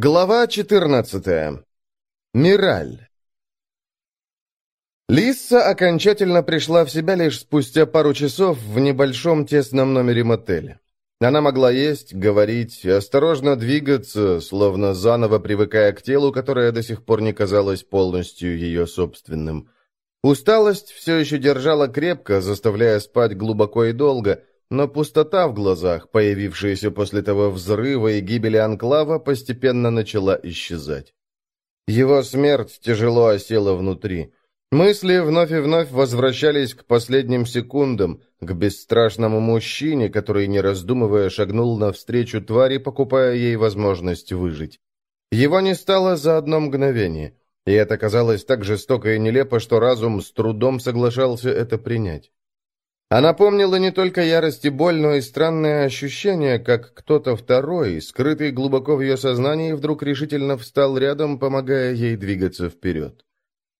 Глава 14. Мираль. Лисса окончательно пришла в себя лишь спустя пару часов в небольшом тесном номере мотеля. Она могла есть, говорить, осторожно двигаться, словно заново привыкая к телу, которое до сих пор не казалось полностью ее собственным. Усталость все еще держала крепко, заставляя спать глубоко и долго, но пустота в глазах, появившаяся после того взрыва и гибели Анклава, постепенно начала исчезать. Его смерть тяжело осела внутри. Мысли вновь и вновь возвращались к последним секундам, к бесстрашному мужчине, который, не раздумывая, шагнул навстречу твари, покупая ей возможность выжить. Его не стало за одно мгновение, и это казалось так жестоко и нелепо, что разум с трудом соглашался это принять. Она помнила не только ярость и боль, но и странное ощущение, как кто-то второй, скрытый глубоко в ее сознании, вдруг решительно встал рядом, помогая ей двигаться вперед.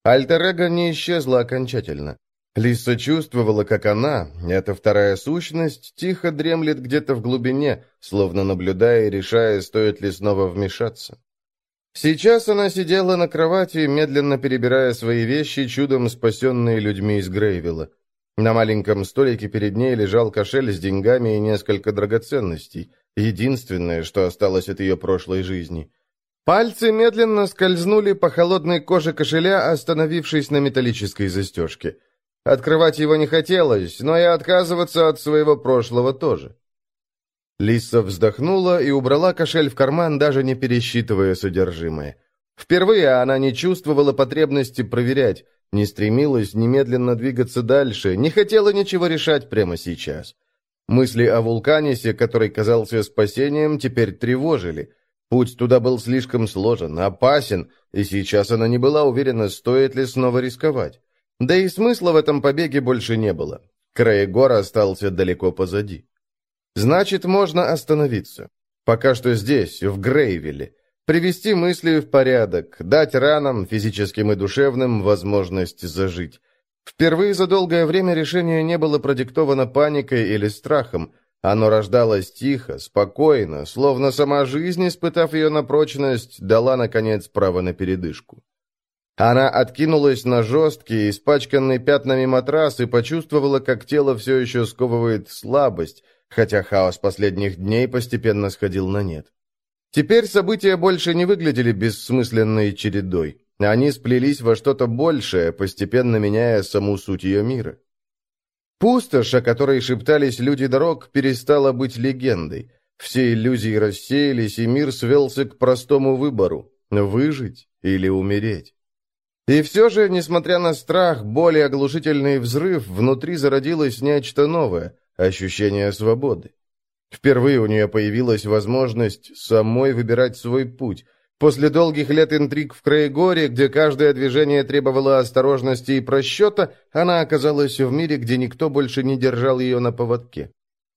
Альтер-эго не исчезла окончательно. Лиса чувствовала, как она, эта вторая сущность, тихо дремлет где-то в глубине, словно наблюдая и решая, стоит ли снова вмешаться. Сейчас она сидела на кровати, медленно перебирая свои вещи, чудом спасенные людьми из Грейвилла. На маленьком столике перед ней лежал кошель с деньгами и несколько драгоценностей, единственное, что осталось от ее прошлой жизни. Пальцы медленно скользнули по холодной коже кошеля, остановившись на металлической застежке. Открывать его не хотелось, но и отказываться от своего прошлого тоже. Лиса вздохнула и убрала кошель в карман, даже не пересчитывая содержимое. Впервые она не чувствовала потребности проверять, не стремилась немедленно двигаться дальше, не хотела ничего решать прямо сейчас. Мысли о вулканисе, который казался спасением, теперь тревожили. Путь туда был слишком сложен, опасен, и сейчас она не была уверена, стоит ли снова рисковать. Да и смысла в этом побеге больше не было. Край гор остался далеко позади. Значит, можно остановиться. Пока что здесь, в Грейвилле привести мысли в порядок, дать ранам, физическим и душевным, возможность зажить. Впервые за долгое время решение не было продиктовано паникой или страхом. Оно рождалось тихо, спокойно, словно сама жизнь, испытав ее на прочность, дала, наконец, право на передышку. Она откинулась на жесткий, испачканный пятнами матрас и почувствовала, как тело все еще сковывает слабость, хотя хаос последних дней постепенно сходил на нет. Теперь события больше не выглядели бессмысленной чередой. Они сплелись во что-то большее, постепенно меняя саму суть ее мира. Пустошь, о которой шептались люди дорог, перестала быть легендой. Все иллюзии рассеялись, и мир свелся к простому выбору – выжить или умереть. И все же, несмотря на страх, боль и оглушительный взрыв, внутри зародилось нечто новое – ощущение свободы. Впервые у нее появилась возможность самой выбирать свой путь. После долгих лет интриг в Краегоре, где каждое движение требовало осторожности и просчета, она оказалась в мире, где никто больше не держал ее на поводке.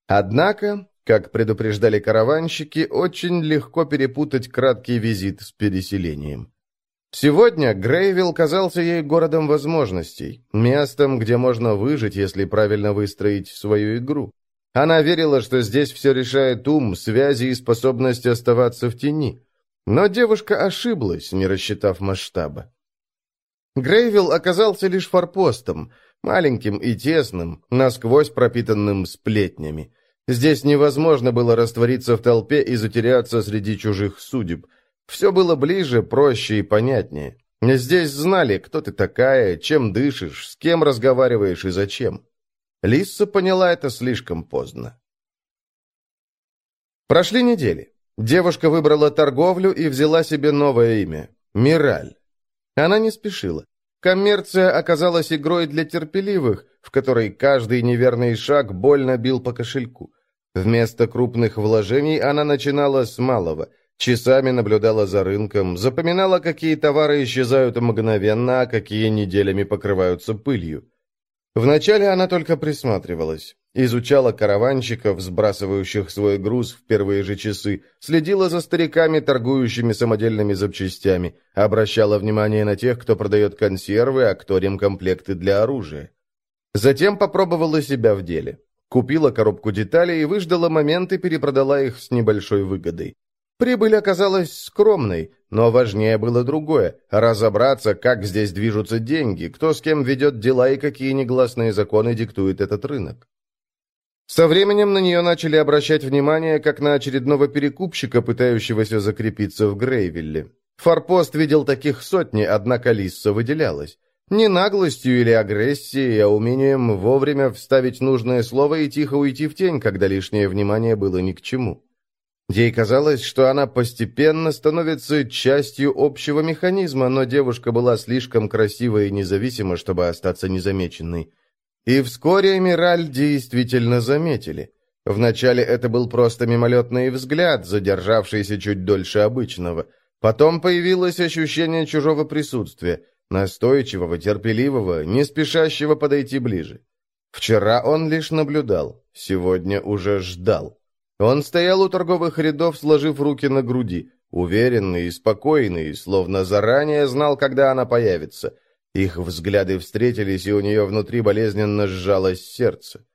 Однако, как предупреждали караванщики, очень легко перепутать краткий визит с переселением. Сегодня Грейвилл казался ей городом возможностей, местом, где можно выжить, если правильно выстроить свою игру. Она верила, что здесь все решает ум, связи и способность оставаться в тени. Но девушка ошиблась, не рассчитав масштаба. Грейвилл оказался лишь форпостом, маленьким и тесным, насквозь пропитанным сплетнями. Здесь невозможно было раствориться в толпе и затеряться среди чужих судеб. Все было ближе, проще и понятнее. Здесь знали, кто ты такая, чем дышишь, с кем разговариваешь и зачем. Лисса поняла это слишком поздно. Прошли недели. Девушка выбрала торговлю и взяла себе новое имя – Мираль. Она не спешила. Коммерция оказалась игрой для терпеливых, в которой каждый неверный шаг больно бил по кошельку. Вместо крупных вложений она начинала с малого. Часами наблюдала за рынком, запоминала, какие товары исчезают мгновенно, а какие неделями покрываются пылью. Вначале она только присматривалась, изучала караванщиков, сбрасывающих свой груз в первые же часы, следила за стариками, торгующими самодельными запчастями, обращала внимание на тех, кто продает консервы, а кто ремкомплекты для оружия. Затем попробовала себя в деле. Купила коробку деталей и выждала момент и перепродала их с небольшой выгодой. Прибыль оказалась скромной, но важнее было другое – разобраться, как здесь движутся деньги, кто с кем ведет дела и какие негласные законы диктует этот рынок. Со временем на нее начали обращать внимание, как на очередного перекупщика, пытающегося закрепиться в Грейвилле. Форпост видел таких сотни, однако Лисса выделялась. Не наглостью или агрессией, а умением вовремя вставить нужное слово и тихо уйти в тень, когда лишнее внимание было ни к чему. Ей казалось, что она постепенно становится частью общего механизма, но девушка была слишком красива и независима, чтобы остаться незамеченной. И вскоре Эмираль действительно заметили. Вначале это был просто мимолетный взгляд, задержавшийся чуть дольше обычного. Потом появилось ощущение чужого присутствия, настойчивого, терпеливого, не спешащего подойти ближе. Вчера он лишь наблюдал, сегодня уже ждал. Он стоял у торговых рядов, сложив руки на груди, уверенный и спокойный, словно заранее знал, когда она появится. Их взгляды встретились, и у нее внутри болезненно сжалось сердце.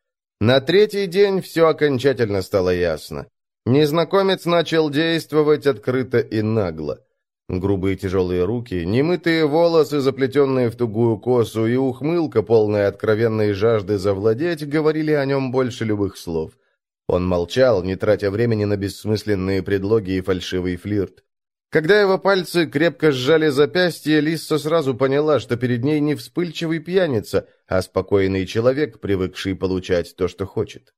На третий день все окончательно стало ясно. Незнакомец начал действовать открыто и нагло. Грубые тяжелые руки, немытые волосы, заплетенные в тугую косу, и ухмылка, полная откровенной жажды завладеть, говорили о нем больше любых слов — он молчал, не тратя времени на бессмысленные предлоги и фальшивый флирт. Когда его пальцы крепко сжали запястье, Лисса сразу поняла, что перед ней не вспыльчивый пьяница, а спокойный человек, привыкший получать то, что хочет.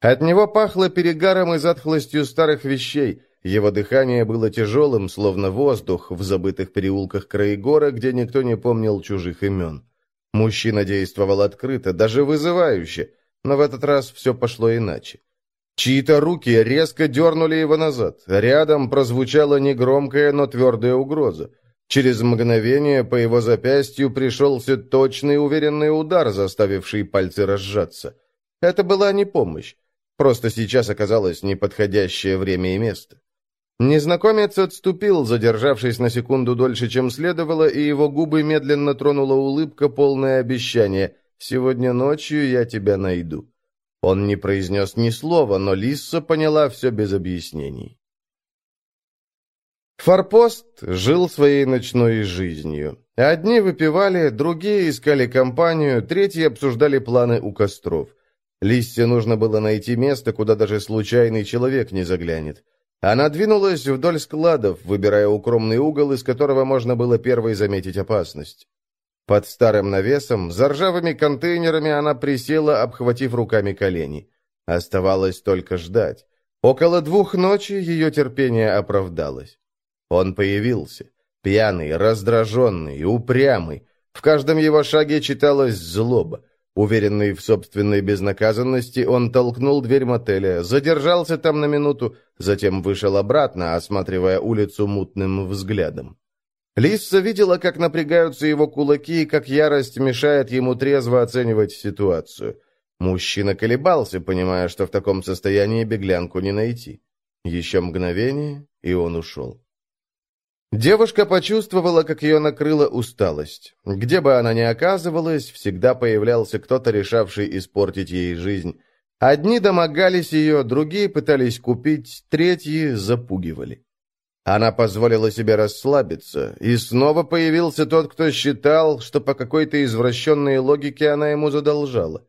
От него пахло перегаром и затхлостью старых вещей, его дыхание было тяжелым, словно воздух в забытых переулках Краегора, где никто не помнил чужих имен. Мужчина действовал открыто, даже вызывающе, но в этот раз все пошло иначе. Чьи-то руки резко дернули его назад. Рядом прозвучала негромкая, но твердая угроза. Через мгновение по его запястью пришелся точный уверенный удар, заставивший пальцы разжаться. Это была не помощь. Просто сейчас оказалось неподходящее время и место. Незнакомец отступил, задержавшись на секунду дольше, чем следовало, и его губы медленно тронула улыбка, полное обещание «Сегодня ночью я тебя найду». Он не произнес ни слова, но Лисса поняла все без объяснений. Форпост жил своей ночной жизнью. Одни выпивали, другие искали компанию, третьи обсуждали планы у костров. Лиссе нужно было найти место, куда даже случайный человек не заглянет. Она двинулась вдоль складов, выбирая укромный угол, из которого можно было первой заметить опасность. Под старым навесом, за ржавыми контейнерами она присела, обхватив руками колени. Оставалось только ждать. Около двух ночи ее терпение оправдалось. Он появился. Пьяный, раздраженный, упрямый. В каждом его шаге читалась злоба. Уверенный в собственной безнаказанности, он толкнул дверь мотеля, задержался там на минуту, затем вышел обратно, осматривая улицу мутным взглядом. Лисса видела, как напрягаются его кулаки и как ярость мешает ему трезво оценивать ситуацию. Мужчина колебался, понимая, что в таком состоянии беглянку не найти. Еще мгновение, и он ушел. Девушка почувствовала, как ее накрыла усталость. Где бы она ни оказывалась, всегда появлялся кто-то, решавший испортить ей жизнь. Одни домогались ее, другие пытались купить, третьи запугивали. Она позволила себе расслабиться, и снова появился тот, кто считал, что по какой-то извращенной логике она ему задолжала.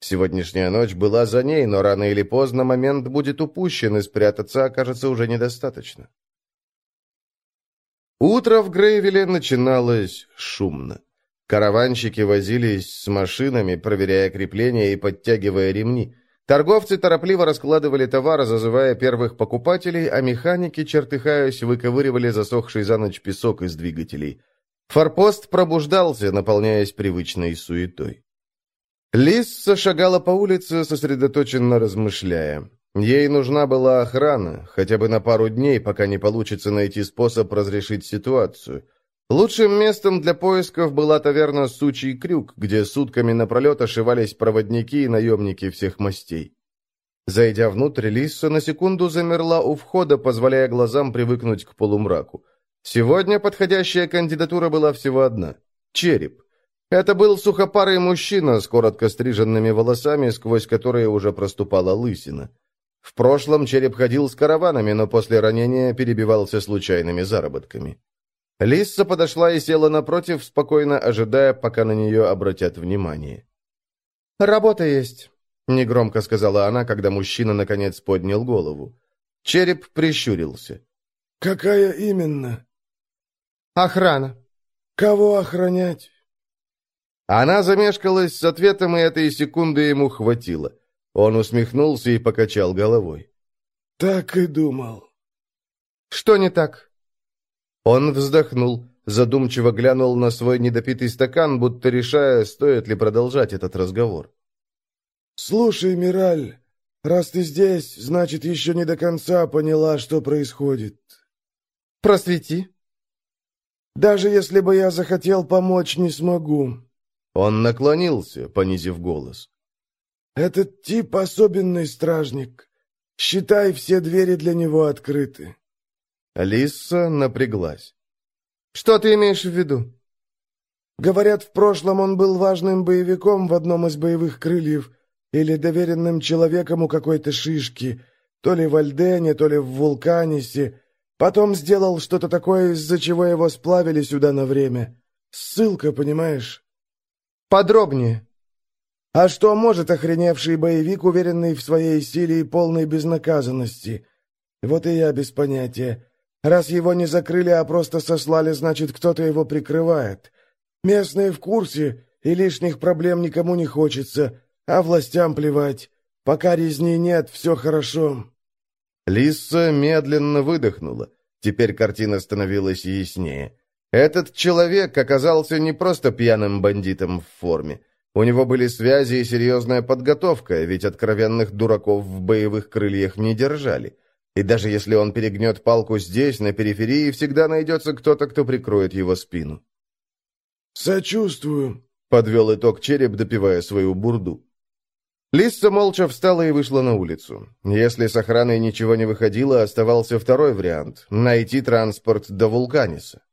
Сегодняшняя ночь была за ней, но рано или поздно момент будет упущен, и спрятаться окажется уже недостаточно. Утро в Грейвиле начиналось шумно. Караванщики возились с машинами, проверяя крепления и подтягивая ремни. Торговцы торопливо раскладывали товар, зазывая первых покупателей, а механики, чертыхаясь, выковыривали засохший за ночь песок из двигателей. Форпост пробуждался, наполняясь привычной суетой. Лисса шагала по улице, сосредоточенно размышляя. Ей нужна была охрана, хотя бы на пару дней, пока не получится найти способ разрешить ситуацию – Лучшим местом для поисков была таверна «Сучий крюк», где сутками напролет ошивались проводники и наемники всех мастей. Зайдя внутрь, Лисса на секунду замерла у входа, позволяя глазам привыкнуть к полумраку. Сегодня подходящая кандидатура была всего одна — череп. Это был сухопарый мужчина с коротко стриженными волосами, сквозь которые уже проступала лысина. В прошлом череп ходил с караванами, но после ранения перебивался случайными заработками. Лисса подошла и села напротив, спокойно ожидая, пока на нее обратят внимание. «Работа есть», — негромко сказала она, когда мужчина наконец поднял голову. Череп прищурился. «Какая именно?» «Охрана». «Кого охранять?» Она замешкалась с ответом, и этой секунды ему хватило. Он усмехнулся и покачал головой. «Так и думал». «Что не так?» Он вздохнул, задумчиво глянул на свой недопитый стакан, будто решая, стоит ли продолжать этот разговор. «Слушай, Мираль, раз ты здесь, значит, еще не до конца поняла, что происходит». «Просвети». «Даже если бы я захотел помочь, не смогу». Он наклонился, понизив голос. «Этот тип особенный стражник. Считай, все двери для него открыты». Лисса напряглась. «Что ты имеешь в виду?» «Говорят, в прошлом он был важным боевиком в одном из боевых крыльев или доверенным человеком у какой-то шишки, то ли в Альдене, то ли в Вулканисе. Потом сделал что-то такое, из-за чего его сплавили сюда на время. Ссылка, понимаешь?» «Подробнее». «А что может охреневший боевик, уверенный в своей силе и полной безнаказанности? Вот и я без понятия. Раз его не закрыли, а просто сослали, значит, кто-то его прикрывает. Местные в курсе, и лишних проблем никому не хочется, а властям плевать. Пока резни нет, все хорошо». Лисса медленно выдохнула. Теперь картина становилась яснее. Этот человек оказался не просто пьяным бандитом в форме. У него были связи и серьезная подготовка, ведь откровенных дураков в боевых крыльях не держали. И даже если он перегнет палку здесь, на периферии, всегда найдется кто-то, кто прикроет его спину. «Сочувствую», — подвел итог череп, допивая свою бурду. Лисса молча встала и вышла на улицу. Если с охраной ничего не выходило, оставался второй вариант — найти транспорт до Вулканиса.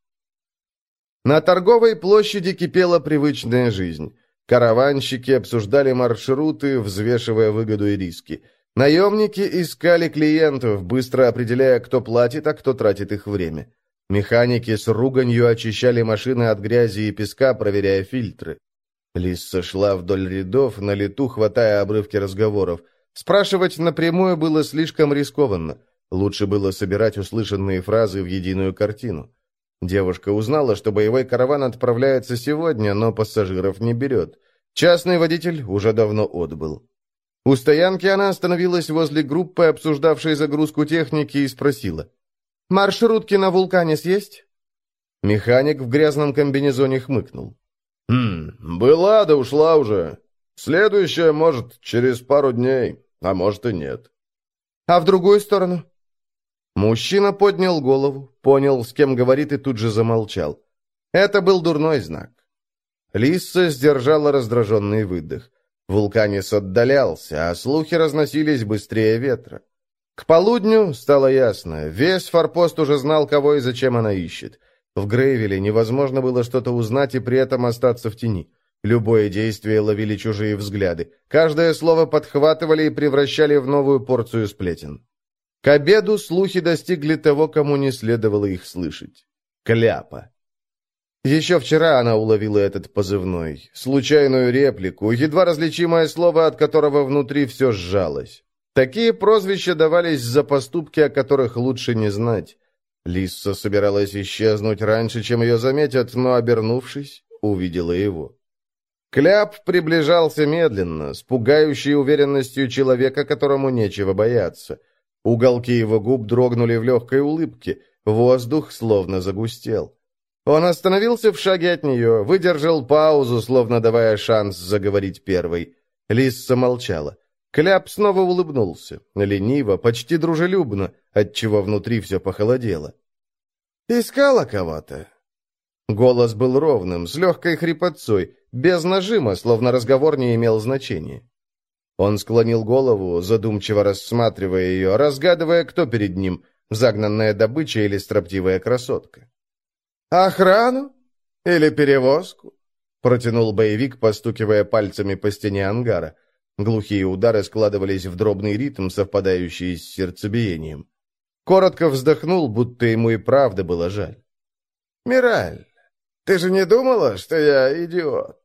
На торговой площади кипела привычная жизнь. Караванщики обсуждали маршруты, взвешивая выгоду и риски. Наемники искали клиентов, быстро определяя, кто платит, а кто тратит их время. Механики с руганью очищали машины от грязи и песка, проверяя фильтры. Лисса шла вдоль рядов, на лету хватая обрывки разговоров. Спрашивать напрямую было слишком рискованно. Лучше было собирать услышанные фразы в единую картину. Девушка узнала, что боевой караван отправляется сегодня, но пассажиров не берет. Частный водитель уже давно отбыл. У стоянки она остановилась возле группы, обсуждавшей загрузку техники, и спросила. «Маршрутки на Вулканис есть?» Механик в грязном комбинезоне хмыкнул. «Хм, была да ушла уже. Следующая, может, через пару дней, а может и нет». «А в другую сторону?» Мужчина поднял голову, понял, с кем говорит, и тут же замолчал. Это был дурной знак. Лисса сдержала раздраженный выдох. Вулканис отдалялся, а слухи разносились быстрее ветра. К полудню стало ясно, весь форпост уже знал, кого и зачем она ищет. В Грейвеле невозможно было что-то узнать и при этом остаться в тени. Любое действие ловили чужие взгляды. Каждое слово подхватывали и превращали в новую порцию сплетен. К обеду слухи достигли того, кому не следовало их слышать. Кляпа. Еще вчера она уловила этот позывной, случайную реплику, едва различимое слово, от которого внутри все сжалось. Такие прозвища давались за поступки, о которых лучше не знать. Лисса собиралась исчезнуть раньше, чем ее заметят, но, обернувшись, увидела его. Кляп приближался медленно, с пугающей уверенностью человека, которому нечего бояться. Уголки его губ дрогнули в легкой улыбке, воздух словно загустел. Он остановился в шаге от нее, выдержал паузу, словно давая шанс заговорить первой. Лисса молчала. Кляп снова улыбнулся, лениво, почти дружелюбно, отчего внутри все похолодело. «Искала кого-то?» Голос был ровным, с легкой хрипотцой, без нажима, словно разговор не имел значения. Он склонил голову, задумчиво рассматривая ее, разгадывая, кто перед ним, загнанная добыча или строптивая красотка. «Охрану? Или перевозку?» — протянул боевик, постукивая пальцами по стене ангара. Глухие удары складывались в дробный ритм, совпадающий с сердцебиением. Коротко вздохнул, будто ему и правда было жаль. «Мираль, ты же не думала, что я идиот?»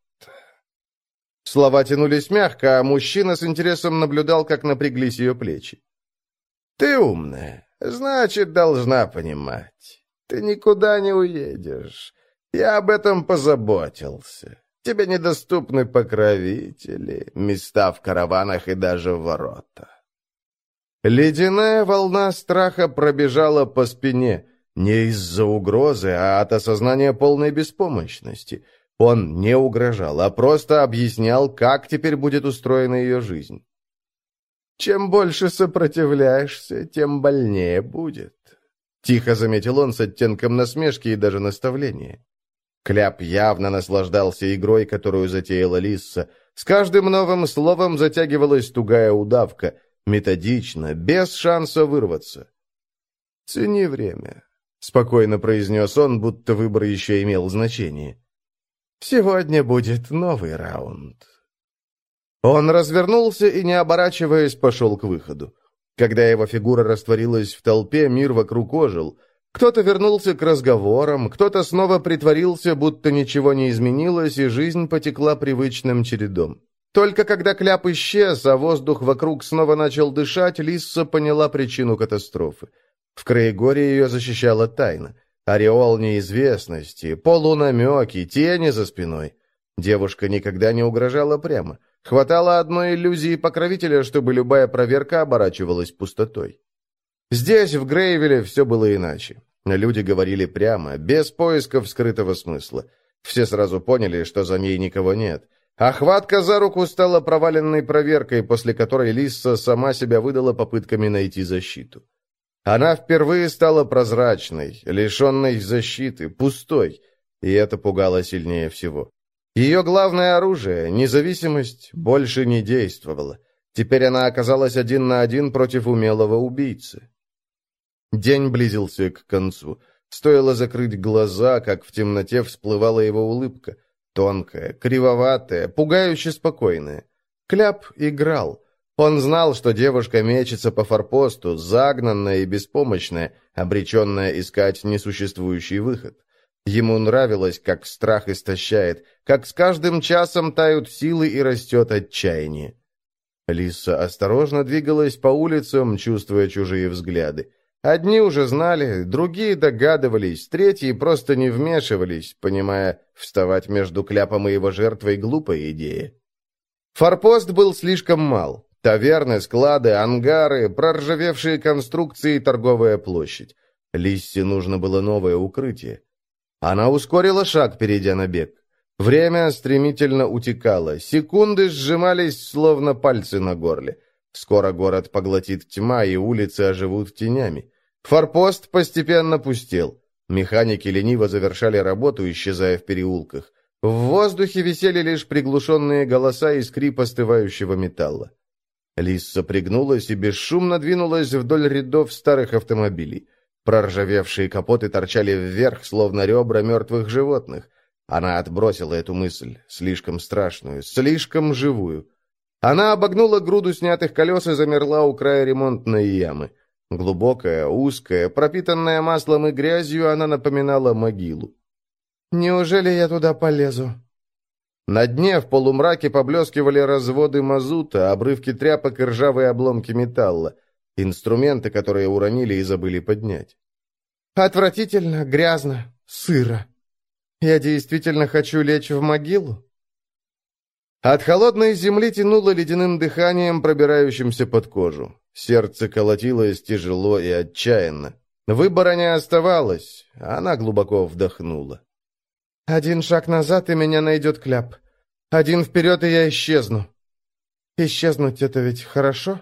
Слова тянулись мягко, а мужчина с интересом наблюдал, как напряглись ее плечи. «Ты умная, значит, должна понимать. Ты никуда не уедешь. Я об этом позаботился. Тебе недоступны покровители, места в караванах и даже ворота». Ледяная волна страха пробежала по спине, не из-за угрозы, а от осознания полной беспомощности. Он не угрожал, а просто объяснял, как теперь будет устроена ее жизнь. «Чем больше сопротивляешься, тем больнее будет», — тихо заметил он с оттенком насмешки и даже наставления. Кляп явно наслаждался игрой, которую затеяла Лисса. С каждым новым словом затягивалась тугая удавка, методично, без шанса вырваться. «Цени время», — спокойно произнес он, будто выбор еще имел значение. «Сегодня будет новый раунд». Он развернулся и, не оборачиваясь, пошел к выходу. Когда его фигура растворилась в толпе, мир вокруг ожил. Кто-то вернулся к разговорам, кто-то снова притворился, будто ничего не изменилось, и жизнь потекла привычным чередом. Только когда кляп исчез, а воздух вокруг снова начал дышать, Лисса поняла причину катастрофы. В Краегоре ее защищала тайна. Ореол неизвестности, полунамеки, тени за спиной. Девушка никогда не угрожала прямо. Хватало одной иллюзии покровителя, чтобы любая проверка оборачивалась пустотой. Здесь, в Грейвеле, все было иначе. Люди говорили прямо, без поисков скрытого смысла. Все сразу поняли, что за ней никого нет. Охватка за руку стала проваленной проверкой, после которой Лисса сама себя выдала попытками найти защиту. Она впервые стала прозрачной, лишенной защиты, пустой, и это пугало сильнее всего. Ее главное оружие, независимость, больше не действовало. Теперь она оказалась один на один против умелого убийцы. День близился к концу. Стоило закрыть глаза, как в темноте всплывала его улыбка. Тонкая, кривоватая, пугающе спокойная. Кляп играл. Он знал, что девушка мечется по форпосту, загнанная и беспомощная, обреченная искать несуществующий выход. Ему нравилось, как страх истощает, как с каждым часом тают силы и растет отчаяние. Лиса осторожно двигалась по улицам, чувствуя чужие взгляды. Одни уже знали, другие догадывались, третьи просто не вмешивались, понимая, вставать между кляпом и его жертвой — глупая идея. Форпост был слишком мал. Таверны, склады, ангары, проржавевшие конструкции и торговая площадь. Лиссе нужно было новое укрытие. Она ускорила шаг, перейдя на бег. Время стремительно утекало, секунды сжимались, словно пальцы на горле. Скоро город поглотит тьма, и улицы оживут тенями. Форпост постепенно пустел. Механики лениво завершали работу, исчезая в переулках. В воздухе висели лишь приглушенные голоса и скрип остывающего металла. Лисса пригнулась и бесшумно двинулась вдоль рядов старых автомобилей. Проржавевшие капоты торчали вверх, словно ребра мертвых животных. Она отбросила эту мысль, слишком страшную, слишком живую. Она обогнула груду снятых колес и замерла у края ремонтной ямы. Глубокая, узкая, пропитанная маслом и грязью, она напоминала могилу. «Неужели я туда полезу?» На дне в полумраке поблескивали разводы мазута, обрывки тряпок и ржавые обломки металла. Инструменты, которые уронили и забыли поднять. «Отвратительно, грязно, сыро. Я действительно хочу лечь в могилу?» От холодной земли тянуло ледяным дыханием, пробирающимся под кожу. Сердце колотилось тяжело и отчаянно. Выбора не оставалось, она глубоко вдохнула. Один шаг назад, и меня найдет кляп. Один вперед, и я исчезну. Исчезнуть — это ведь хорошо?»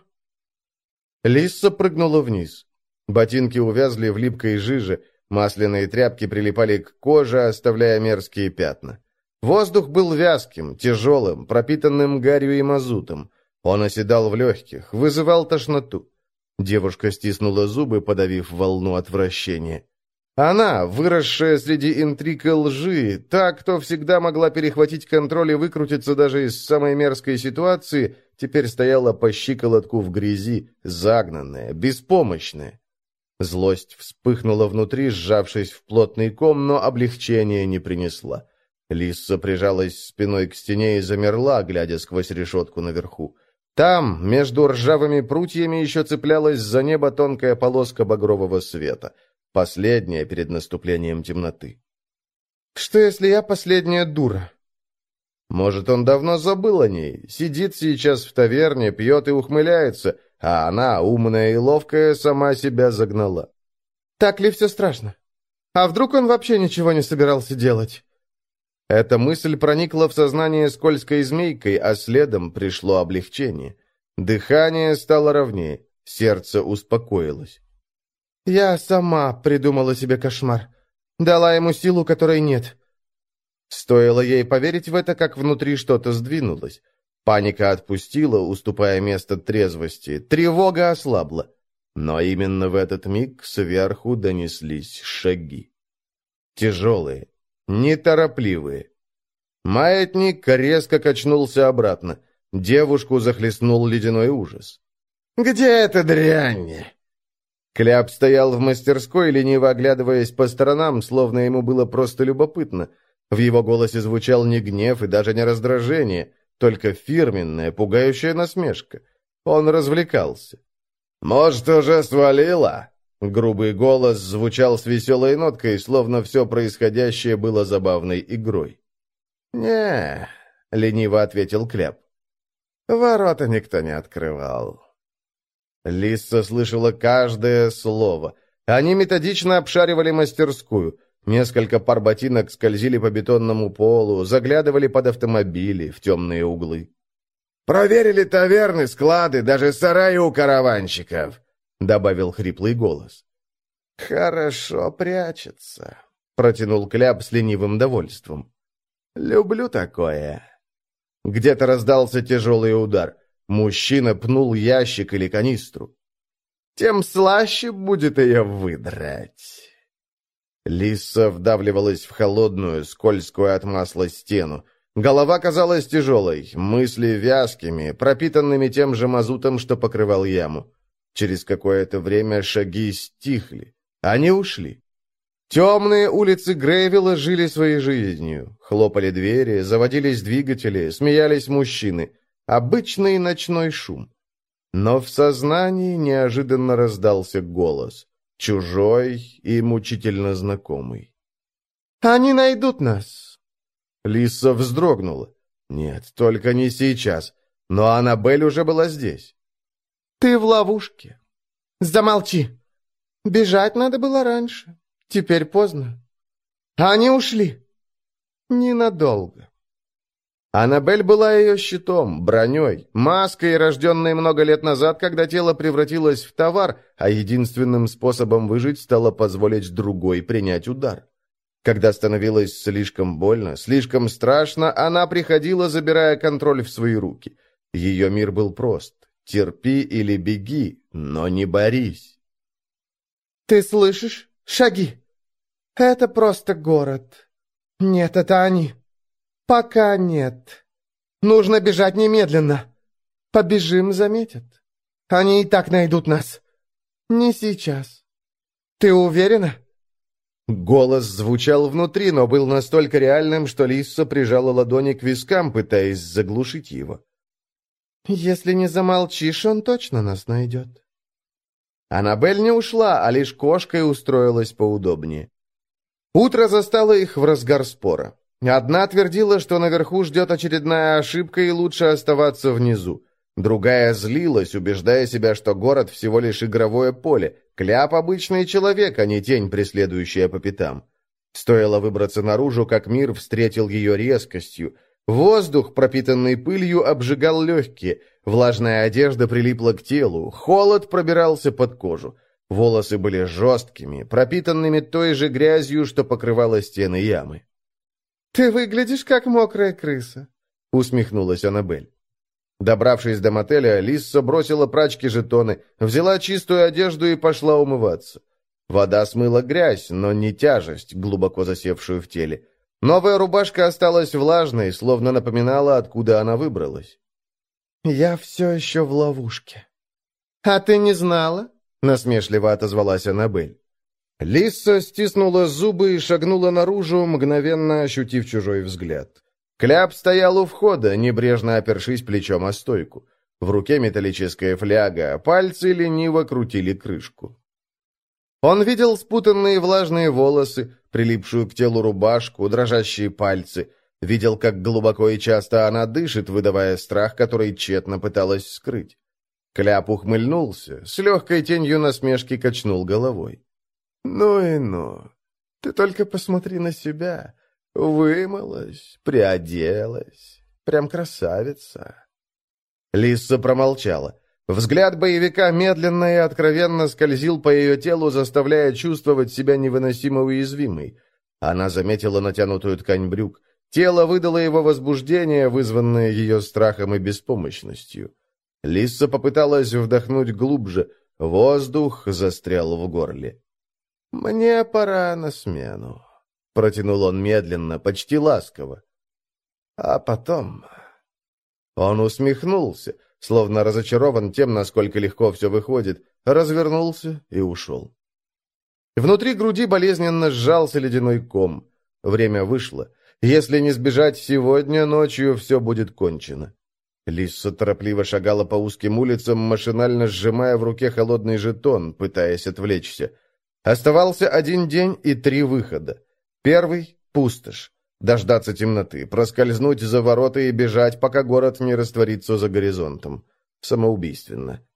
Лисса прыгнула вниз. Ботинки увязли в липкой жиже, масляные тряпки прилипали к коже, оставляя мерзкие пятна. Воздух был вязким, тяжелым, пропитанным гарью и мазутом. Он оседал в легких, вызывал тошноту. Девушка стиснула зубы, подавив волну отвращения. Она, выросшая среди интриг и лжи, та, кто всегда могла перехватить контроль и выкрутиться даже из самой мерзкой ситуации, теперь стояла по щиколотку в грязи, загнанная, беспомощная. Злость вспыхнула внутри, сжавшись в плотный ком, но облегчения не принесла. Лисса прижалась спиной к стене и замерла, глядя сквозь решетку наверху. Там, между ржавыми прутьями, еще цеплялась за небо тонкая полоска багрового света, последняя перед наступлением темноты. «Что, если я последняя дура?» Может, он давно забыл о ней, сидит сейчас в таверне, пьет и ухмыляется, а она, умная и ловкая, сама себя загнала. «Так ли все страшно? А вдруг он вообще ничего не собирался делать?» Эта мысль проникла в сознание скользкой змейкой, а следом пришло облегчение. Дыхание стало ровнее, сердце успокоилось. «Я сама придумала себе кошмар. Дала ему силу, которой нет». Стоило ей поверить в это, как внутри что-то сдвинулось. Паника отпустила, уступая место трезвости. Тревога ослабла. Но именно в этот миг сверху донеслись шаги. Тяжелые, неторопливые. Маятник резко качнулся обратно. Девушку захлестнул ледяной ужас. «Где эта дрянь?» Кляп стоял в мастерской, лениво оглядываясь по сторонам, словно ему было просто любопытно. В его голосе звучал не гнев и даже не раздражение, только фирменная, пугающая насмешка. Он развлекался. «Может, уже свалила?» Грубый голос звучал с веселой ноткой, словно все происходящее было забавной игрой. «Не», — лениво ответил Кляп. «Ворота никто не открывал». Лиса слышала каждое слово. Они методично обшаривали мастерскую. Несколько пар ботинок скользили по бетонному полу, заглядывали под автомобили в темные углы. «Проверили таверны, склады, даже сараи у караванщиков», — добавил хриплый голос. «Хорошо прячется», — протянул Кляп с ленивым довольством. «Люблю такое». Где-то раздался тяжелый удар. Мужчина пнул ящик или канистру. «Тем слаще будет ее выдрать». Лиса вдавливалась в холодную, скользкую от масла стену. Голова казалась тяжелой, мысли вязкими, пропитанными тем же мазутом, что покрывал яму. Через какое-то время шаги стихли. Они ушли. Темные улицы Грейвилла жили своей жизнью. Хлопали двери, заводились двигатели, смеялись мужчины. Обычный ночной шум. Но в сознании неожиданно раздался голос. Чужой и мучительно знакомый. «Они найдут нас!» Лиса вздрогнула. «Нет, только не сейчас. Но Аннабель уже была здесь. Ты в ловушке. Замолчи. Бежать надо было раньше. Теперь поздно. Они ушли. Ненадолго. Аннабель была ее щитом, броней, маской, рожденной много лет назад, когда тело превратилось в товар, а единственным способом выжить стало позволить другой принять удар. Когда становилось слишком больно, слишком страшно, она приходила, забирая контроль в свои руки. Ее мир был прост. Терпи или беги, но не борись. Ты слышишь? Шаги. Это просто город. Нет, это они. Пока нет. Нужно бежать немедленно. Побежим, заметят. Они и так найдут нас. Не сейчас. Ты уверена? Голос звучал внутри, но был настолько реальным, что Лисса прижала ладони к вискам, пытаясь заглушить его. «Если не замолчишь, он точно нас найдет». Аннабель не ушла, а лишь кошкой устроилась поудобнее. Утро застало их в разгар спора. Одна твердила, что наверху ждет очередная ошибка и лучше оставаться внизу. Другая злилась, убеждая себя, что город всего лишь игровое поле, кляп обычный человек, а не тень, преследующая по пятам. Стоило выбраться наружу, как мир встретил ее резкостью – Воздух, пропитанный пылью, обжигал легкие, влажная одежда прилипла к телу, холод пробирался под кожу. Волосы были жесткими, пропитанными той же грязью, что покрывала стены ямы. «Ты выглядишь как мокрая крыса», — усмехнулась Аннабель. Добравшись до мотеля, Лисса бросила прачки жетоны, взяла чистую одежду и пошла умываться. Вода смыла грязь, но не тяжесть, глубоко засевшую в теле. Новая рубашка осталась влажной, словно напоминала, откуда она выбралась. Я все еще в ловушке». «А ты не знала?» — насмешливо отозвалась Аннабель. Лиса стиснула зубы и шагнула наружу, мгновенно ощутив чужой взгляд. Кляп стоял у входа, небрежно опершись плечом о стойку. В руке металлическая фляга, пальцы лениво крутили крышку. Он видел спутанные влажные волосы, прилипшую к телу рубашку, дрожащие пальцы. Видел, как глубоко и часто она дышит, выдавая страх, который тщетно пыталась скрыть. Кляп ухмыльнулся, с легкой тенью насмешки качнул головой. «Ну и ну! Ты только посмотри на себя. Вымылась, приоделась. Прям красавица!» Лисса промолчала. Взгляд боевика медленно и откровенно скользил по ее телу, заставляя чувствовать себя невыносимо уязвимой. Она заметила натянутую ткань брюк. Тело выдало его возбуждение, вызванное ее страхом и беспомощностью. Лисса попыталась вдохнуть глубже. Воздух застрял в горле. «Мне пора на смену», — протянул он медленно, почти ласково. «А потом...» Он усмехнулся, словно разочарован тем, насколько легко все выходит, развернулся и ушел. Внутри груди болезненно сжался ледяной ком. Время вышло. Если не сбежать сегодня, ночью все будет кончено. Лиса торопливо шагала по узким улицам, машинально сжимая в руке холодный жетон, пытаясь отвлечься. Оставался один день и три выхода. Первый — пустошь. Дождаться темноты, проскользнуть за ворота и бежать, пока город не растворится за горизонтом. Самоубийственно.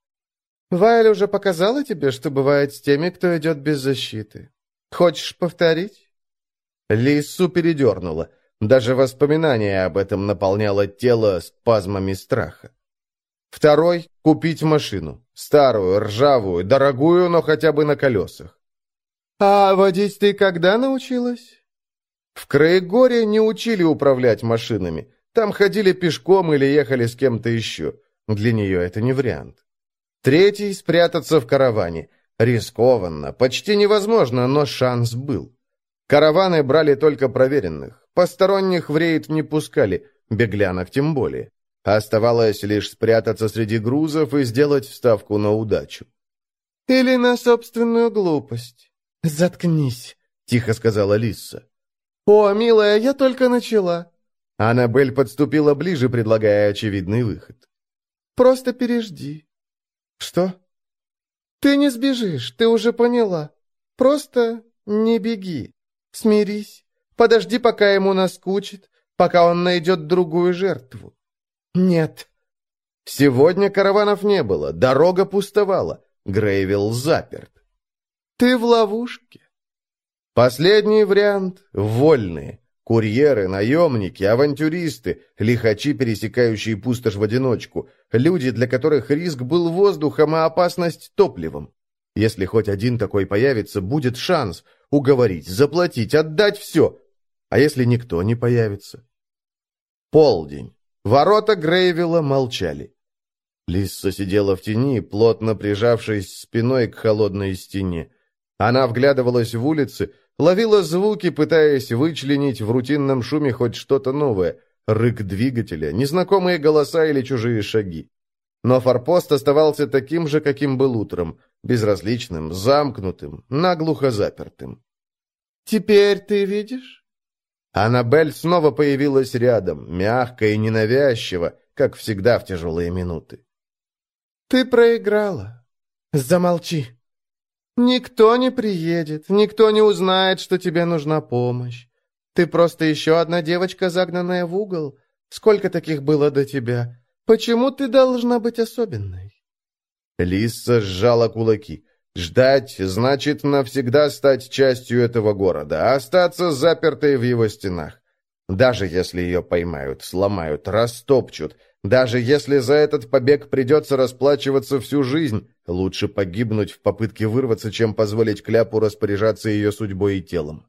«Вайль уже показала тебе, что бывает с теми, кто идет без защиты. Хочешь повторить?» Лису передернула. Даже воспоминание об этом наполняло тело спазмами страха. Второй — купить машину. Старую, ржавую, дорогую, но хотя бы на колесах. «А водить ты когда научилась?» В Краегоре не учили управлять машинами. Там ходили пешком или ехали с кем-то еще. Для нее это не вариант. Третий — спрятаться в караване. Рискованно, почти невозможно, но шанс был. Караваны брали только проверенных. Посторонних в рейд не пускали, беглянок тем более. Оставалось лишь спрятаться среди грузов и сделать ставку на удачу. «Или на собственную глупость. Заткнись», — тихо сказала Лисса. «О, милая, я только начала». Аннабель подступила ближе, предлагая очевидный выход. «Просто пережди». «Что?» «Ты не сбежишь, ты уже поняла. Просто не беги. Смирись. Подожди, пока ему наскучит, пока он найдет другую жертву». «Нет». Сегодня караванов не было, дорога пустовала, Грейвилл заперт. «Ты в ловушке. Последний вариант — вольные. Курьеры, наемники, авантюристы, лихачи, пересекающие пустошь в одиночку, люди, для которых риск был воздухом, а опасность — топливом. Если хоть один такой появится, будет шанс уговорить, заплатить, отдать все. А если никто не появится? Полдень. Ворота Грейвилла молчали. Лисса сидела в тени, плотно прижавшись спиной к холодной стене. Она вглядывалась в улицы, Ловила звуки, пытаясь вычленить в рутинном шуме хоть что-то новое. Рык двигателя, незнакомые голоса или чужие шаги. Но форпост оставался таким же, каким был утром. Безразличным, замкнутым, наглухо запертым. «Теперь ты видишь?» Аннабель снова появилась рядом, мягко и ненавязчиво, как всегда в тяжелые минуты. «Ты проиграла. Замолчи». «Никто не приедет, никто не узнает, что тебе нужна помощь. Ты просто еще одна девочка, загнанная в угол. Сколько таких было до тебя? Почему ты должна быть особенной?» Лиса сжала кулаки. «Ждать значит навсегда стать частью этого города, остаться запертой в его стенах. Даже если ее поймают, сломают, растопчут, даже если за этот побег придется расплачиваться всю жизнь, лучше погибнуть в попытке вырваться, чем позволить Кляпу распоряжаться ее судьбой и телом.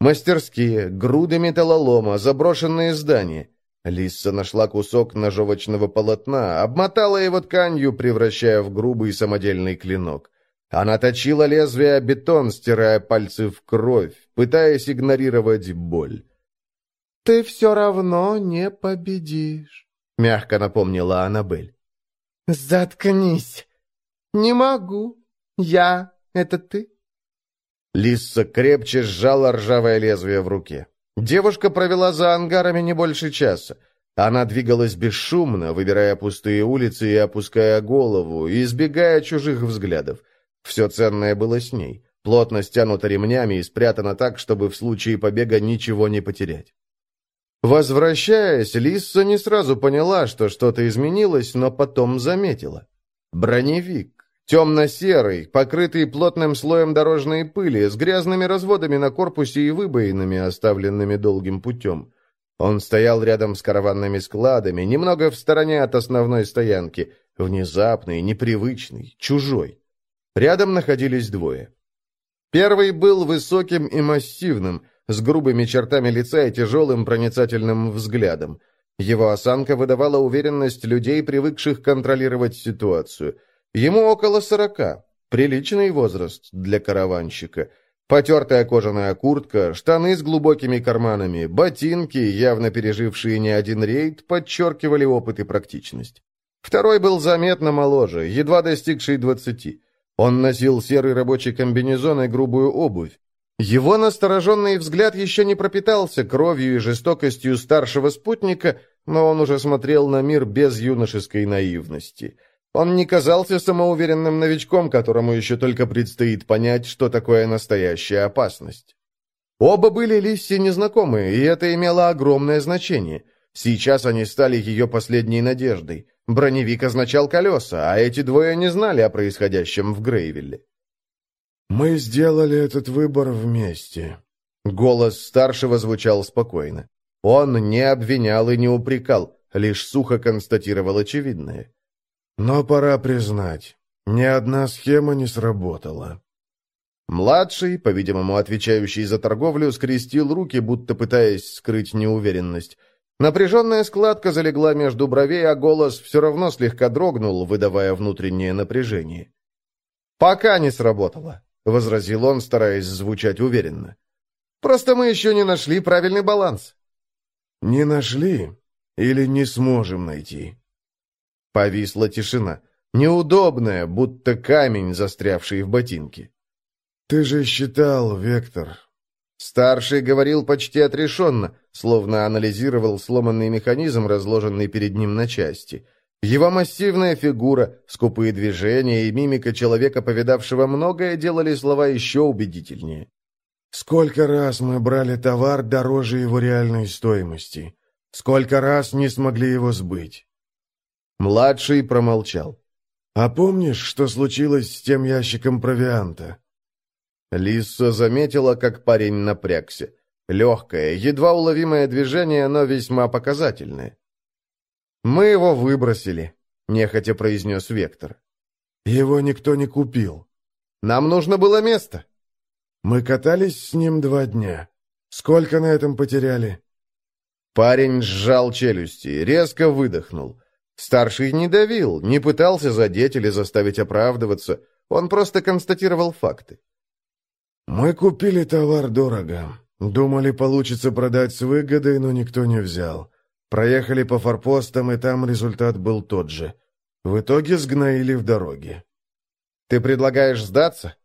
Мастерские, груды металлолома, заброшенные здания. Лисса нашла кусок ножовочного полотна, обмотала его тканью, превращая в грубый самодельный клинок. Она точила лезвие о бетон, стирая пальцы в кровь, пытаясь игнорировать боль. «Ты все равно не победишь», мягко напомнила Аннабель. «Заткнись!» «Не могу. Я — это ты?» Лисса крепче сжала ржавое лезвие в руке. Девушка провела за ангарами не больше часа. Она двигалась бесшумно, выбирая пустые улицы и опуская голову, избегая чужих взглядов. Все ценное было с ней, плотно стянуто ремнями и спрятано так, чтобы в случае побега ничего не потерять. Возвращаясь, Лисса не сразу поняла, что что-то изменилось, но потом заметила. Броневик. Темно-серый, покрытый плотным слоем дорожной пыли, с грязными разводами на корпусе и выбоинами, оставленными долгим путем. Он стоял рядом с караванными складами, немного в стороне от основной стоянки, внезапный, непривычный, чужой. Рядом находились двое. Первый был высоким и массивным, с грубыми чертами лица и тяжелым проницательным взглядом. Его осанка выдавала уверенность людей, привыкших контролировать ситуацию – Ему около сорока. Приличный возраст для караванщика. Потертая кожаная куртка, штаны с глубокими карманами, ботинки, явно пережившие не один рейд, подчеркивали опыт и практичность. Второй был заметно моложе, едва достигший двадцати. Он носил серый рабочий комбинезон и грубую обувь. Его настороженный взгляд еще не пропитался кровью и жестокостью старшего спутника, но он уже смотрел на мир без юношеской наивности – он не казался самоуверенным новичком, которому еще только предстоит понять, что такое настоящая опасность. Оба были Лисси незнакомы, и это имело огромное значение. Сейчас они стали ее последней надеждой. Броневик означал колеса, а эти двое не знали о происходящем в Грейвилле. «Мы сделали этот выбор вместе». Голос старшего звучал спокойно. Он не обвинял и не упрекал, лишь сухо констатировал очевидное. Но пора признать, ни одна схема не сработала. Младший, по-видимому, отвечающий за торговлю, скрестил руки, будто пытаясь скрыть неуверенность. Напряженная складка залегла между бровей, а голос все равно слегка дрогнул, выдавая внутреннее напряжение. «Пока не сработало», — возразил он, стараясь звучать уверенно. «Просто мы еще не нашли правильный баланс». «Не нашли или не сможем найти?» Повисла тишина. Неудобная, будто камень, застрявший в ботинке. «Ты же считал, Вектор...» Старший говорил почти отрешенно, словно анализировал сломанный механизм, разложенный перед ним на части. Его массивная фигура, скупые движения и мимика человека, повидавшего многое, делали слова еще убедительнее. «Сколько раз мы брали товар дороже его реальной стоимости? Сколько раз не смогли его сбыть? Младший промолчал. «А помнишь, что случилось с тем ящиком провианта?» Лисса заметила, как парень напрягся. Легкое, едва уловимое движение, но весьма показательное. «Мы его выбросили», — нехотя произнес Вектор. «Его никто не купил». «Нам нужно было место». «Мы катались с ним два дня. Сколько на этом потеряли?» Парень сжал челюсти, резко выдохнул. Старший не давил, не пытался задеть или заставить оправдываться. Он просто констатировал факты. «Мы купили товар дорого. Думали, получится продать с выгодой, но никто не взял. Проехали по форпостам, и там результат был тот же. В итоге сгноили в дороге». «Ты предлагаешь сдаться?»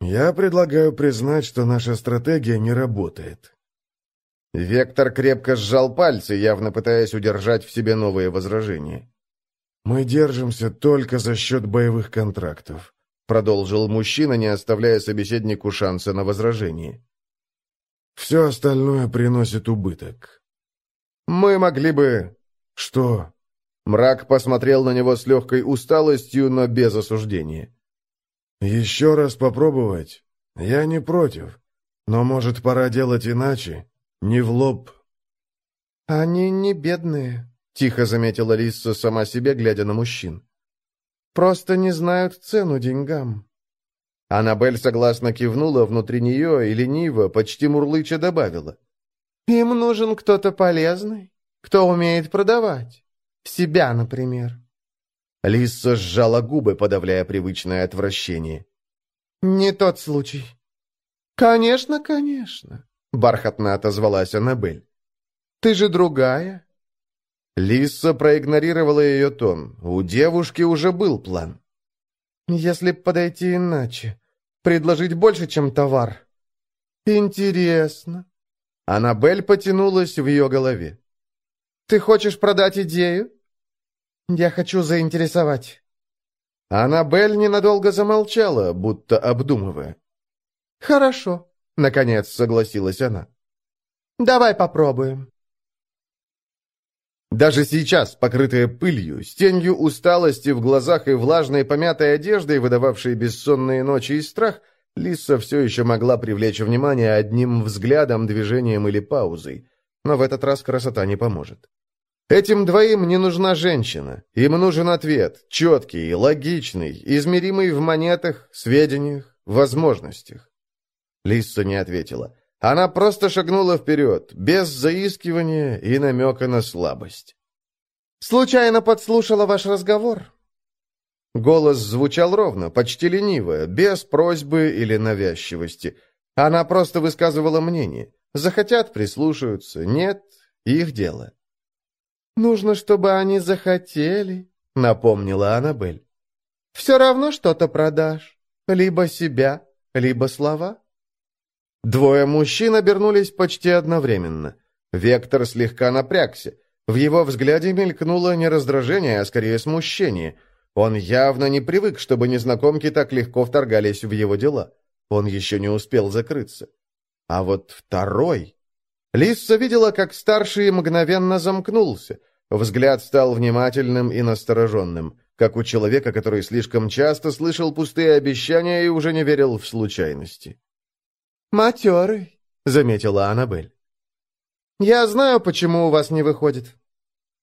«Я предлагаю признать, что наша стратегия не работает». Вектор крепко сжал пальцы, явно пытаясь удержать в себе новые возражения. «Мы держимся только за счет боевых контрактов», — продолжил мужчина, не оставляя собеседнику шанса на возражение. «Все остальное приносит убыток». «Мы могли бы...» «Что?» Мрак посмотрел на него с легкой усталостью, но без осуждения. «Еще раз попробовать? Я не против. Но, может, пора делать иначе? Не в лоб. «Они не бедные», — тихо заметила Лисса сама себе, глядя на мужчин. «Просто не знают цену деньгам». Аннабель согласно кивнула внутри нее и лениво, почти мурлыча добавила. «Им нужен кто-то полезный, кто умеет продавать. Себя, например». Лисса сжала губы, подавляя привычное отвращение. «Не тот случай». «Конечно, конечно. — бархатно отозвалась Аннабель. «Ты же другая». Лиса проигнорировала ее тон. У девушки уже был план. «Если подойти иначе, предложить больше, чем товар». «Интересно». Аннабель потянулась в ее голове. «Ты хочешь продать идею?» «Я хочу заинтересовать». Аннабель ненадолго замолчала, будто обдумывая. «Хорошо», — наконец согласилась она. «Давай попробуем». Даже сейчас, покрытая пылью, с тенью усталости в глазах и влажной помятой одеждой, выдававшей бессонные ночи и страх, Лиса все еще могла привлечь внимание одним взглядом, движением или паузой. Но в этот раз красота не поможет. Этим двоим не нужна женщина. Им нужен ответ, четкий, логичный, измеримый в монетах, сведениях, возможностях. Лисса не ответила. Она просто шагнула вперед, без заискивания и намека на слабость. «Случайно подслушала ваш разговор?» Голос звучал ровно, почти лениво, без просьбы или навязчивости. Она просто высказывала мнение. Захотят, прислушаются. Нет, их дело. «Нужно, чтобы они захотели», — напомнила Аннабель. «Все равно что-то продашь. Либо себя, либо слова». Двое мужчин обернулись почти одновременно. Вектор слегка напрягся. В его взгляде мелькнуло не раздражение, а скорее смущение. Он явно не привык, чтобы незнакомки так легко вторгались в его дела. Он еще не успел закрыться. А вот второй... Лисса видела, как старший мгновенно замкнулся. Взгляд стал внимательным и настороженным, как у человека, который слишком часто слышал пустые обещания и уже не верил в случайности. «Матерый», — заметила Аннабель. «Я знаю, почему у вас не выходит».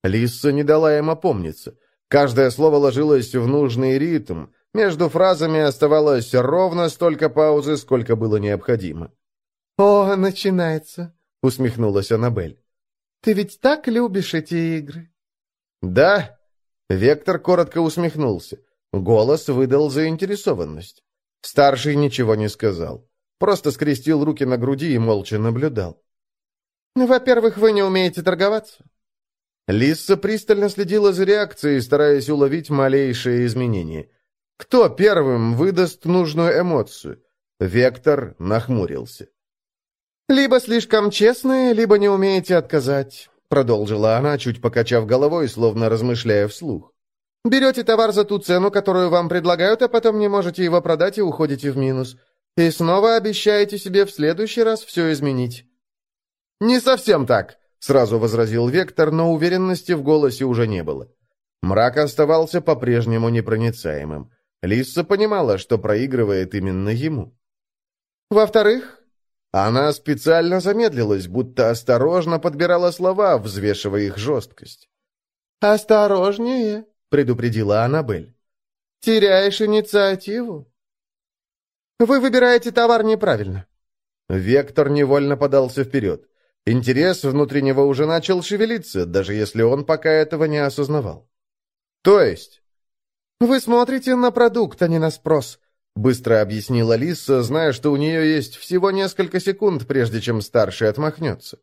Лисса не дала им опомниться. Каждое слово ложилось в нужный ритм. Между фразами оставалось ровно столько паузы, сколько было необходимо. «О, начинается», — усмехнулась Аннабель. «Ты ведь так любишь эти игры?» «Да». Вектор коротко усмехнулся. Голос выдал заинтересованность. Старший ничего не сказал. Просто скрестил руки на груди и молча наблюдал. «Во-первых, вы не умеете торговаться». Лисса пристально следила за реакцией, стараясь уловить малейшие изменения. Кто первым выдаст нужную эмоцию? Вектор нахмурился. «Либо слишком честные, либо не умеете отказать», — продолжила она, чуть покачав головой, словно размышляя вслух. «Берете товар за ту цену, которую вам предлагают, а потом не можете его продать и уходите в минус. И снова обещаете себе в следующий раз все изменить». «Не совсем так», — сразу возразил Вектор, но уверенности в голосе уже не было. Мрак оставался по-прежнему непроницаемым. Лисса понимала, что проигрывает именно ему. «Во-вторых...» Она специально замедлилась, будто осторожно подбирала слова, взвешивая их жесткость. «Осторожнее», — предупредила Аннабель. «Теряешь инициативу». Вы выбираете товар неправильно». Вектор невольно подался вперед. Интерес внутри него уже начал шевелиться, даже если он пока этого не осознавал. «То есть?» «Вы смотрите на продукт, а не на спрос», — быстро объяснила Лиса, зная, что у нее есть всего несколько секунд, прежде чем старший отмахнется.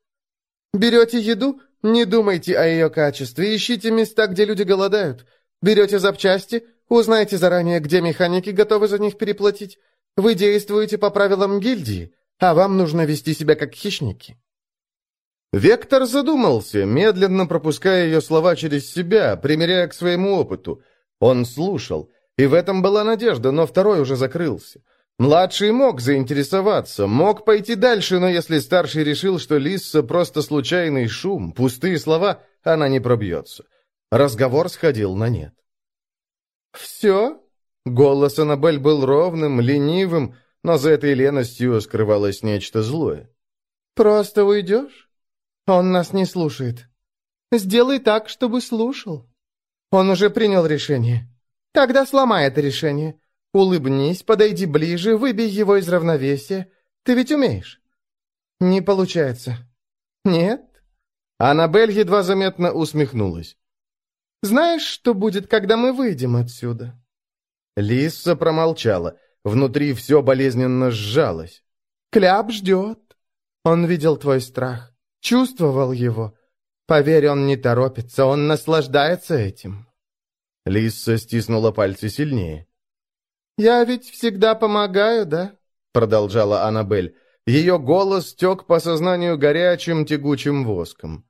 «Берете еду? Не думайте о ее качестве, ищите места, где люди голодают. Берете запчасти? Узнайте заранее, где механики готовы за них переплатить. Вы действуете по правилам гильдии, а вам нужно вести себя как хищники». Вектор задумался, медленно пропуская ее слова через себя, примеряя к своему опыту. Он слушал, и в этом была надежда, но второй уже закрылся. Младший мог заинтересоваться, мог пойти дальше, но если старший решил, что Лисса просто случайный шум, пустые слова, она не пробьется. Разговор сходил на нет. «Все?» Голос Аннабель был ровным, ленивым, но за этой леностью скрывалось нечто злое. «Просто уйдешь? Он нас не слушает. Сделай так, чтобы слушал. Он уже принял решение. Тогда сломай это решение. Улыбнись, подойди ближе, выбей его из равновесия. Ты ведь умеешь?» «Не получается». «Нет?» Аннабель едва заметно усмехнулась. «Знаешь, что будет, когда мы выйдем отсюда?» Лисса промолчала. Внутри все болезненно сжалось. «Кляп ждет. Он видел твой страх, чувствовал его. Поверь, он не торопится, он наслаждается этим». Лисса стиснула пальцы сильнее. «Я ведь всегда помогаю, да?» Продолжала Аннабель. Ее голос тек по сознанию горячим тягучим воском.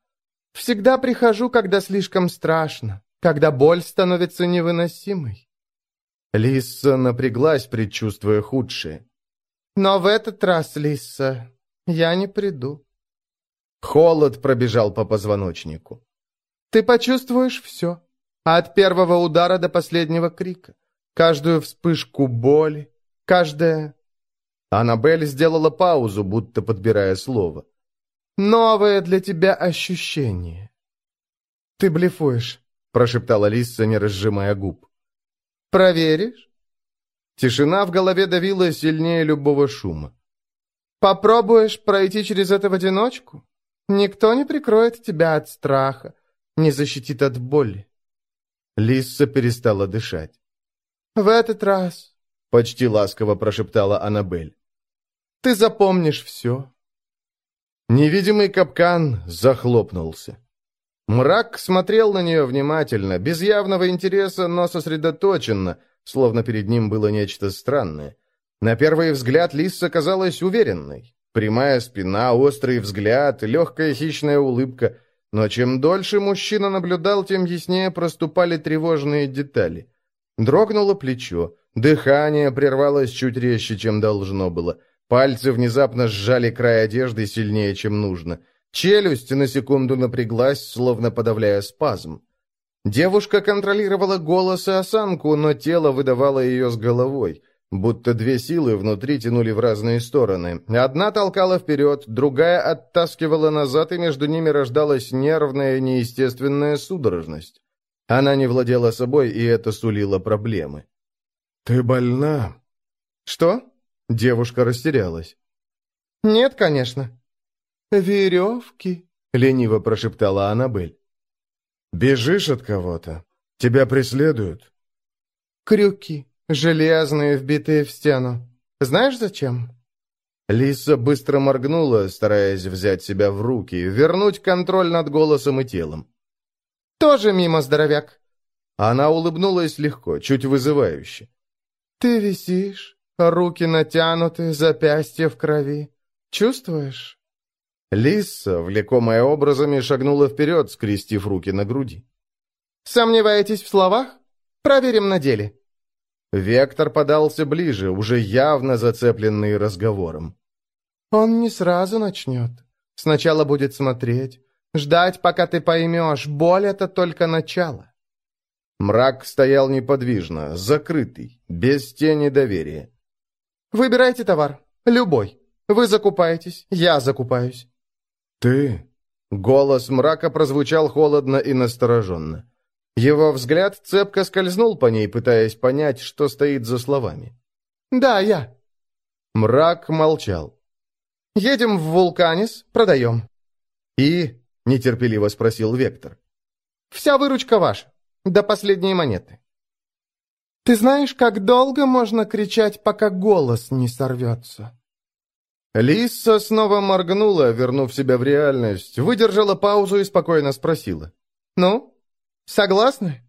«Всегда прихожу, когда слишком страшно, когда боль становится невыносимой». Лисса напряглась, предчувствуя худшее. «Но в этот раз, Лисса, я не приду». Холод пробежал по позвоночнику. «Ты почувствуешь все, от первого удара до последнего крика, каждую вспышку боли, каждое...» Аннабель сделала паузу, будто подбирая слово. «Новое для тебя ощущение». «Ты блефуешь», — прошептала Лисса, не разжимая губ. «Проверишь?» Тишина в голове давила сильнее любого шума. «Попробуешь пройти через это в одиночку? Никто не прикроет тебя от страха, не защитит от боли». Лисса перестала дышать. «В этот раз», — почти ласково прошептала Аннабель, — «ты запомнишь все». Невидимый капкан захлопнулся. Мрак смотрел на нее внимательно, без явного интереса, но сосредоточенно, словно перед ним было нечто странное. На первый взгляд Лисса казалась уверенной. Прямая спина, острый взгляд, легкая хищная улыбка. Но чем дольше мужчина наблюдал, тем яснее проступали тревожные детали. Дрогнуло плечо, дыхание прервалось чуть резче, чем должно было. Пальцы внезапно сжали край одежды сильнее, чем нужно. Челюсть на секунду напряглась, словно подавляя спазм. Девушка контролировала голос и осанку, но тело выдавало ее с головой. Будто две силы внутри тянули в разные стороны. Одна толкала вперед, другая оттаскивала назад, и между ними рождалась нервная, неестественная судорожность. Она не владела собой, и это сулило проблемы. «Ты больна?» «Что?» Девушка растерялась. «Нет, конечно». «Веревки», — лениво прошептала Аннабель. «Бежишь от кого-то? Тебя преследуют?» «Крюки, железные, вбитые в стену. Знаешь, зачем?» Лиса быстро моргнула, стараясь взять себя в руки, вернуть контроль над голосом и телом. «Тоже мимо, здоровяк!» Она улыбнулась легко, чуть вызывающе. «Ты висишь, руки натянуты, запястья в крови. Чувствуешь?» Лиса, влекомая образами, шагнула вперед, скрестив руки на груди. «Сомневаетесь в словах? Проверим на деле». Вектор подался ближе, уже явно зацепленный разговором. «Он не сразу начнет. Сначала будет смотреть, ждать, пока ты поймешь, боль — это только начало». Мрак стоял неподвижно, закрытый, без тени доверия. «Выбирайте товар, любой. Вы закупаетесь, я закупаюсь. «Ты?» Голос мрака прозвучал холодно и настороженно. Его взгляд цепко скользнул по ней, пытаясь понять, что стоит за словами. «Да, я». Мрак молчал. «Едем в Вулканис, продаем». «И?» — нетерпеливо спросил Вектор. «Вся выручка ваша, до последней монеты». «Ты знаешь, как долго можно кричать, пока голос не сорвется?» Лиса снова моргнула, вернув себя в реальность, выдержала паузу и спокойно спросила. «Ну, согласны?»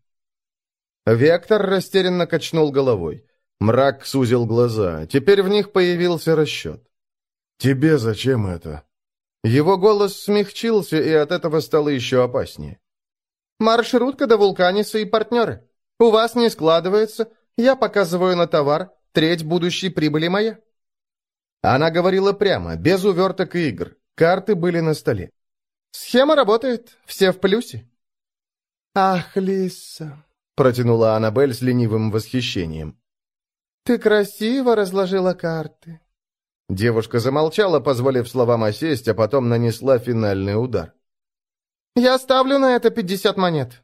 Вектор растерянно качнул головой. Мрак сузил глаза. Теперь в них появился расчет. «Тебе зачем это?» Его голос смягчился, и от этого стало еще опаснее. «Маршрутка до Вулканиса и партнеры. У вас не складывается. Я показываю на товар. Треть будущей прибыли моя». Она говорила прямо, без уверток и игр. Карты были на столе. «Схема работает, все в плюсе». «Ах, Лиса!» — протянула Аннабель с ленивым восхищением. «Ты красиво разложила карты». Девушка замолчала, позволив словам осесть, а потом нанесла финальный удар. «Я ставлю на это пятьдесят монет».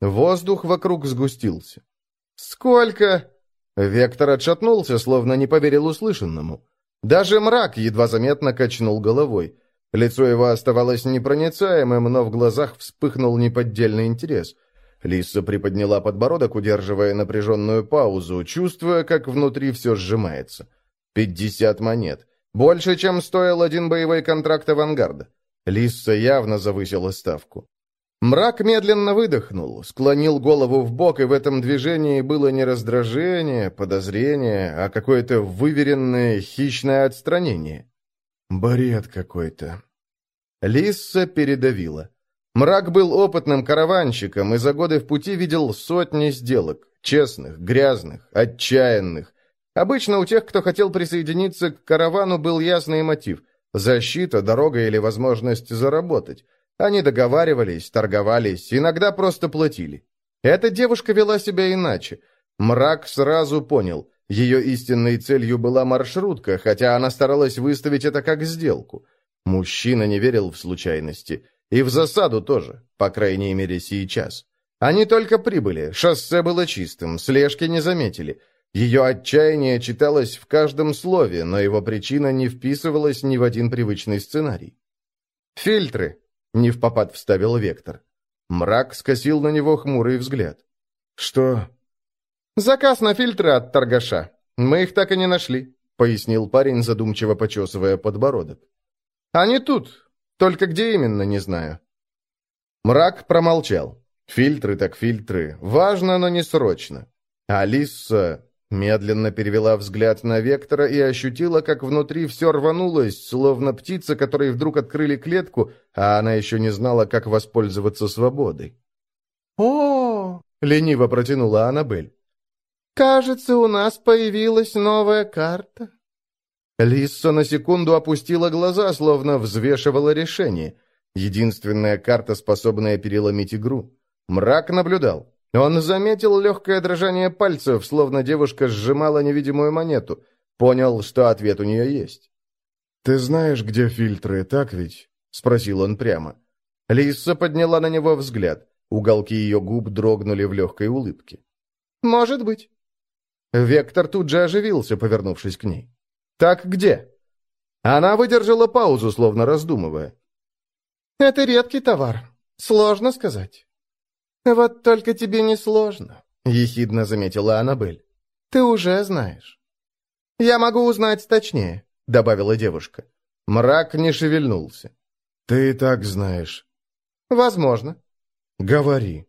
Воздух вокруг сгустился. «Сколько?» Вектор отшатнулся, словно не поверил услышанному. Даже мрак едва заметно качнул головой. Лицо его оставалось непроницаемым, но в глазах вспыхнул неподдельный интерес. Лиса приподняла подбородок, удерживая напряженную паузу, чувствуя, как внутри все сжимается. Пятьдесят монет. Больше, чем стоил один боевой контракт авангарда. Лисса явно завысила ставку. Мрак медленно выдохнул, склонил голову в бок, и в этом движении было не раздражение, подозрение, а какое-то выверенное хищное отстранение. «Бред какой-то». Лисса передавила. Мрак был опытным караванщиком и за годы в пути видел сотни сделок, честных, грязных, отчаянных. Обычно у тех, кто хотел присоединиться к каравану, был ясный мотив – защита, дорога или возможность заработать. Они договаривались, торговались, иногда просто платили. Эта девушка вела себя иначе. Мрак сразу понял, ее истинной целью была маршрутка, хотя она старалась выставить это как сделку. Мужчина не верил в случайности. И в засаду тоже, по крайней мере сейчас. Они только прибыли, шоссе было чистым, слежки не заметили. Ее отчаяние читалось в каждом слове, но его причина не вписывалась ни в один привычный сценарий. «Фильтры», не в попад вставил Вектор. Мрак скосил на него хмурый взгляд. «Что?» «Заказ на фильтры от торгаша. Мы их так и не нашли», — пояснил парень, задумчиво почесывая подбородок. «Они тут. Только где именно, не знаю». Мрак промолчал. Фильтры так фильтры. Важно, но не срочно. Алиса Медленно перевела взгляд на Вектора и ощутила, как внутри все рванулось, словно птица, которой вдруг открыли клетку, а она еще не знала, как воспользоваться свободой. «О!» — лениво протянула Аннабель. «Кажется, у нас появилась новая карта». Лисса на секунду опустила глаза, словно взвешивала решение. Единственная карта, способная переломить игру. Мрак наблюдал. Он заметил легкое дрожание пальцев, словно девушка сжимала невидимую монету. Понял, что ответ у нее есть. «Ты знаешь, где фильтры, так ведь?» — спросил он прямо. Лиса подняла на него взгляд. Уголки ее губ дрогнули в легкой улыбке. «Может быть». Вектор тут же оживился, повернувшись к ней. «Так где?» Она выдержала паузу, словно раздумывая. «Это редкий товар. Сложно сказать». «Вот только тебе не сложно», — ехидно заметила Аннабель. «Ты уже знаешь». «Я могу узнать точнее», — добавила девушка. Мрак не шевельнулся. «Ты и так знаешь». «Возможно». «Говори».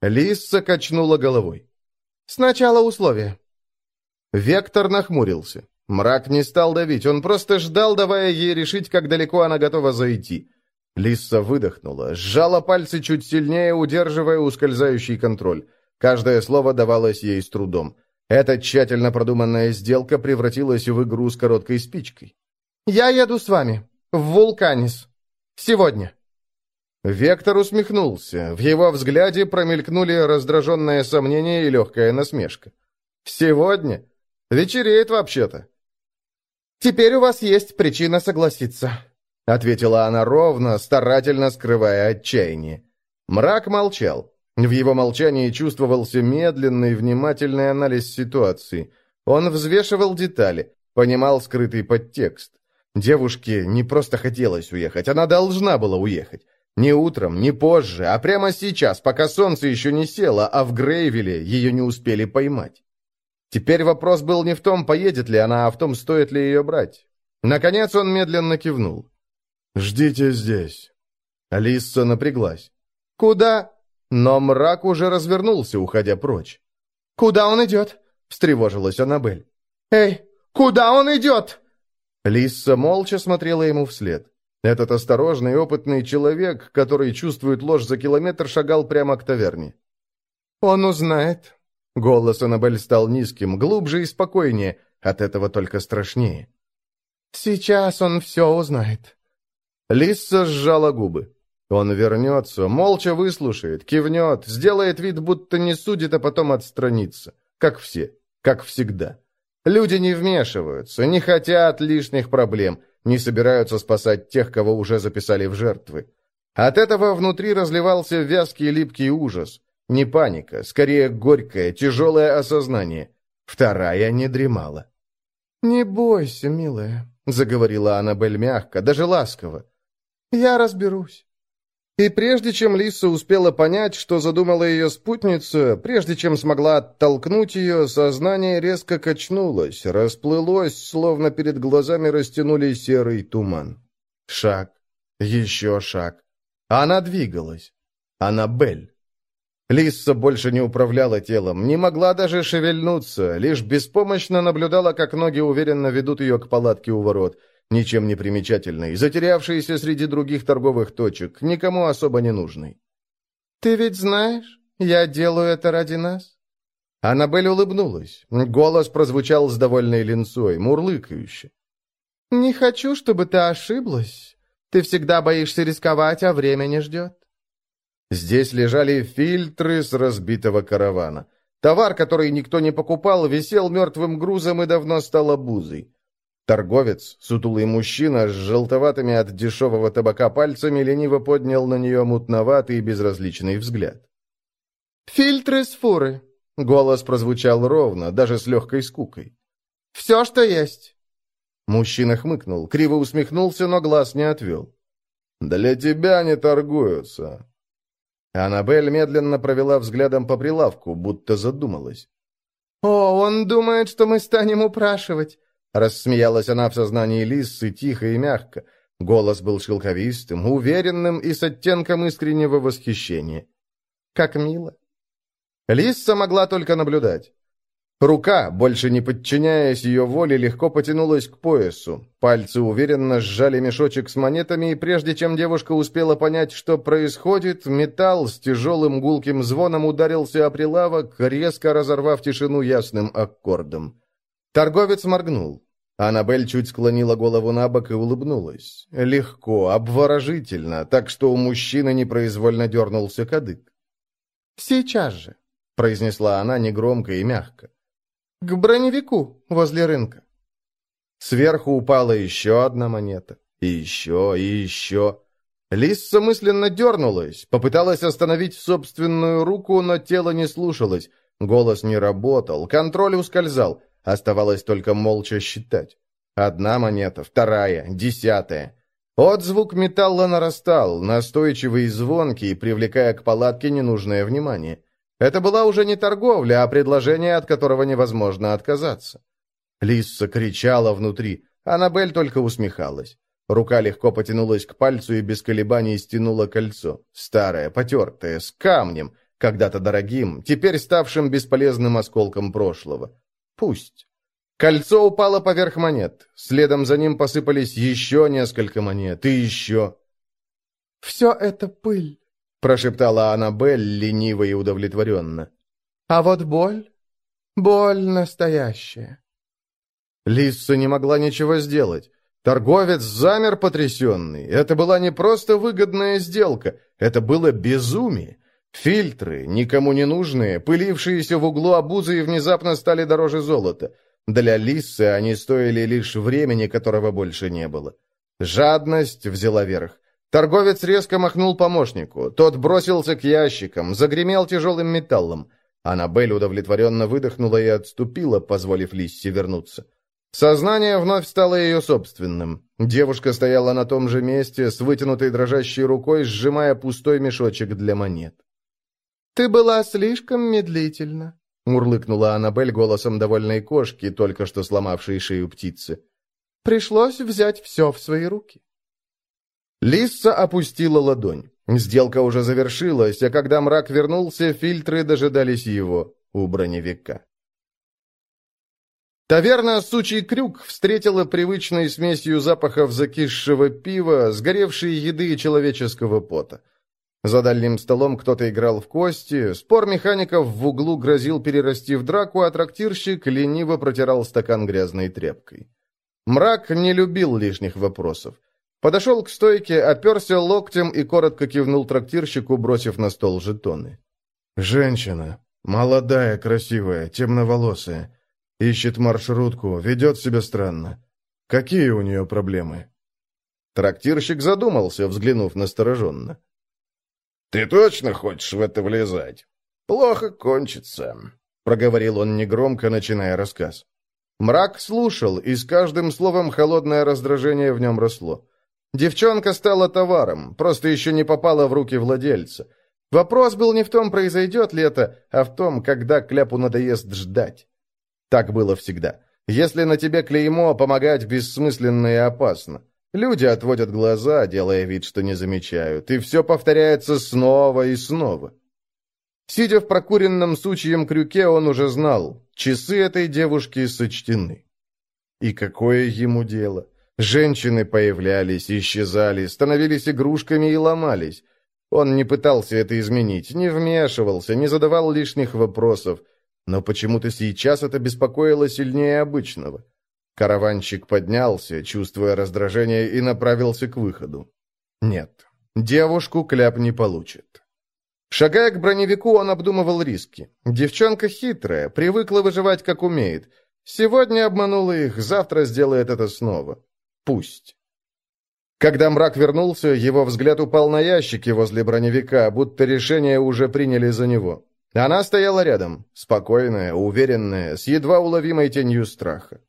Лисса качнула головой. «Сначала условия». Вектор нахмурился. Мрак не стал давить, он просто ждал, давая ей решить, как далеко она готова зайти. Лисса выдохнула, сжала пальцы чуть сильнее, удерживая ускользающий контроль. Каждое слово давалось ей с трудом. Эта тщательно продуманная сделка превратилась в игру с короткой спичкой. «Я еду с вами. В Вулканис. Сегодня». Вектор усмехнулся. В его взгляде промелькнули раздраженное сомнение и легкая насмешка. «Сегодня? Вечереет вообще-то». «Теперь у вас есть причина согласиться», — ответила она ровно, старательно скрывая отчаяние. Мрак молчал. В его молчании чувствовался медленный, внимательный анализ ситуации. Он взвешивал детали, понимал скрытый подтекст. Девушке не просто хотелось уехать, она должна была уехать. Не утром, не позже, а прямо сейчас, пока солнце еще не село, а в Грейвиле ее не успели поймать. Теперь вопрос был не в том, поедет ли она, а в том, стоит ли ее брать. Наконец он медленно кивнул. «Ждите здесь». Алиса напряглась. «Куда?» Но мрак уже развернулся, уходя прочь. «Куда он идет?» — встревожилась Аннабель. «Эй, куда он идет?» Лисса молча смотрела ему вслед. Этот осторожный, опытный человек, который чувствует ложь за километр, шагал прямо к таверне. «Он узнает». Голос Аннабель стал низким, глубже и спокойнее, от этого только страшнее. «Сейчас он все узнает». Лисса сжала губы. Он вернется, молча выслушает, кивнет, сделает вид, будто не судит, а потом отстранится. Как все, как всегда. Люди не вмешиваются, не хотят лишних проблем, не собираются спасать тех, кого уже записали в жертвы. От этого внутри разливался вязкий липкий ужас. Не паника, скорее горькое, тяжелое осознание. Вторая не дремала. «Не бойся, милая», — заговорила Аннабель мягко, даже ласково. Я разберусь». И прежде чем Лиса успела понять, что задумала ее спутница, прежде чем смогла оттолкнуть ее, сознание резко качнулось, расплылось, словно перед глазами растянули серый туман. Шаг. Еще шаг. Она двигалась. Аннабель. Лисса больше не управляла телом, не могла даже шевельнуться, лишь беспомощно наблюдала, как ноги уверенно ведут ее к палатке у ворот, ничем не примечательной, затерявшейся среди других торговых точек, никому особо не нужной. «Ты ведь знаешь, я делаю это ради нас?» Аннабель улыбнулась. Голос прозвучал с довольной линцой, мурлыкающе. «Не хочу, чтобы ты ошиблась. Ты всегда боишься рисковать, а время не ждет». Здесь лежали фильтры с разбитого каравана. Товар, который никто не покупал, висел мертвым грузом и давно стал обузой. Торговец, сутулый мужчина с желтоватыми от дешевого табака пальцами, лениво поднял на нее мутноватый и безразличный взгляд. «Фильтры с фуры», — голос прозвучал ровно, даже с легкой скукой. «Все, что есть». Мужчина хмыкнул, криво усмехнулся, но глаз не отвел. «Для тебя не торгуются». Аннабель медленно провела взглядом по прилавку, будто задумалась. «О, он думает, что мы станем упрашивать!» Рассмеялась она в сознании Лиссы тихо и мягко. Голос был шелковистым, уверенным и с оттенком искреннего восхищения. «Как мило!» Лисса могла только наблюдать. Рука, больше не подчиняясь ее воле, легко потянулась к поясу. Пальцы уверенно сжали мешочек с монетами, и прежде чем девушка успела понять, что происходит, металл с тяжелым гулким звоном ударился о прилавок, резко разорвав тишину ясным аккордом. Торговец моргнул. Аннабель чуть склонила голову на бок и улыбнулась. Легко, обворожительно, так что у мужчины непроизвольно дернулся кадык. «Сейчас же», — произнесла она негромко и мягко. К броневику возле рынка. Сверху упала еще одна монета. И еще, и еще. Лисса мысленно дернулась, попыталась остановить собственную руку, но тело не слушалось. Голос не работал, контроль ускользал. Оставалось только молча считать. Одна монета, вторая, десятая. Отзвук металла нарастал, настойчивый и звонкий, привлекая к палатке ненужное внимание. Это была уже не торговля, а предложение, от которого невозможно отказаться. Лисса кричала внутри, Аннабель только усмехалась. Рука легко потянулась к пальцу и без колебаний стянула кольцо. Старое, потертое, с камнем, когда-то дорогим, теперь ставшим бесполезным осколком прошлого. Пусть. Кольцо упало поверх монет. Следом за ним посыпались еще несколько монет и еще. «Все это пыль», прошептала Аннабель лениво и удовлетворенно. «А вот боль? Боль настоящая». Лисса не могла ничего сделать. Торговец замер потрясенный. Это была не просто выгодная сделка, это было безумие. Фильтры, никому не нужные, пылившиеся в углу обузы и внезапно стали дороже золота. Для Лиссы они стоили лишь времени, которого больше не было. Жадность взяла верх. Торговец резко махнул помощнику. Тот бросился к ящикам, загремел тяжелым металлом. Аннабель удовлетворенно выдохнула и отступила, позволив Лисси вернуться. Сознание вновь стало ее собственным. Девушка стояла на том же месте, с вытянутой дрожащей рукой, сжимая пустой мешочек для монет. «Ты была слишком медлительна», — мурлыкнула Аннабель голосом довольной кошки, только что сломавшей шею птицы. «Пришлось взять все в свои руки». Лисса опустила ладонь. Сделка уже завершилась, а когда мрак вернулся, фильтры дожидались его у броневика. Таверна «Сучий крюк» встретила привычной смесью запахов закисшего пива, сгоревшей еды и человеческого пота. За дальним столом кто-то играл в кости, спор механиков в углу грозил перерасти в драку, а трактирщик лениво протирал стакан грязной тряпкой. Мрак не любил лишних вопросов. Подошел к стойке, оперся локтем и коротко кивнул трактирщику, бросив на стол жетоны. «Женщина. Молодая, красивая, темноволосая. Ищет маршрутку, ведет себя странно. Какие у нее проблемы?» Трактирщик задумался, взглянув настороженно. «Ты точно хочешь в это влезать? Плохо кончится», — проговорил он негромко, начиная рассказ. Мрак слушал, и с каждым словом холодное раздражение в нем росло. Девчонка стала товаром, просто еще не попала в руки владельца. Вопрос был не в том, произойдет ли это, а в том, когда кляпу надоест ждать. Так было всегда. Если на тебе клеймо, помогать бессмысленно и опасно. Люди отводят глаза, делая вид, что не замечают, и все повторяется снова и снова. Сидя в прокуренном сучьем крюке, он уже знал, часы этой девушки сочтены. И какое ему дело? Женщины появлялись, исчезали, становились игрушками и ломались. Он не пытался это изменить, не вмешивался, не задавал лишних вопросов, но почему-то сейчас это беспокоило сильнее обычного. Караванщик поднялся, чувствуя раздражение, и направился к выходу. Нет, девушку кляп не получит. Шагая к броневику, он обдумывал риски. Девчонка хитрая, привыкла выживать как умеет. Сегодня обманула их, завтра сделает это снова. Пусть. Когда мрак вернулся, его взгляд упал на ящики возле броневика, будто решение уже приняли за него. Она стояла рядом, спокойная, уверенная, с едва уловимой тенью страха.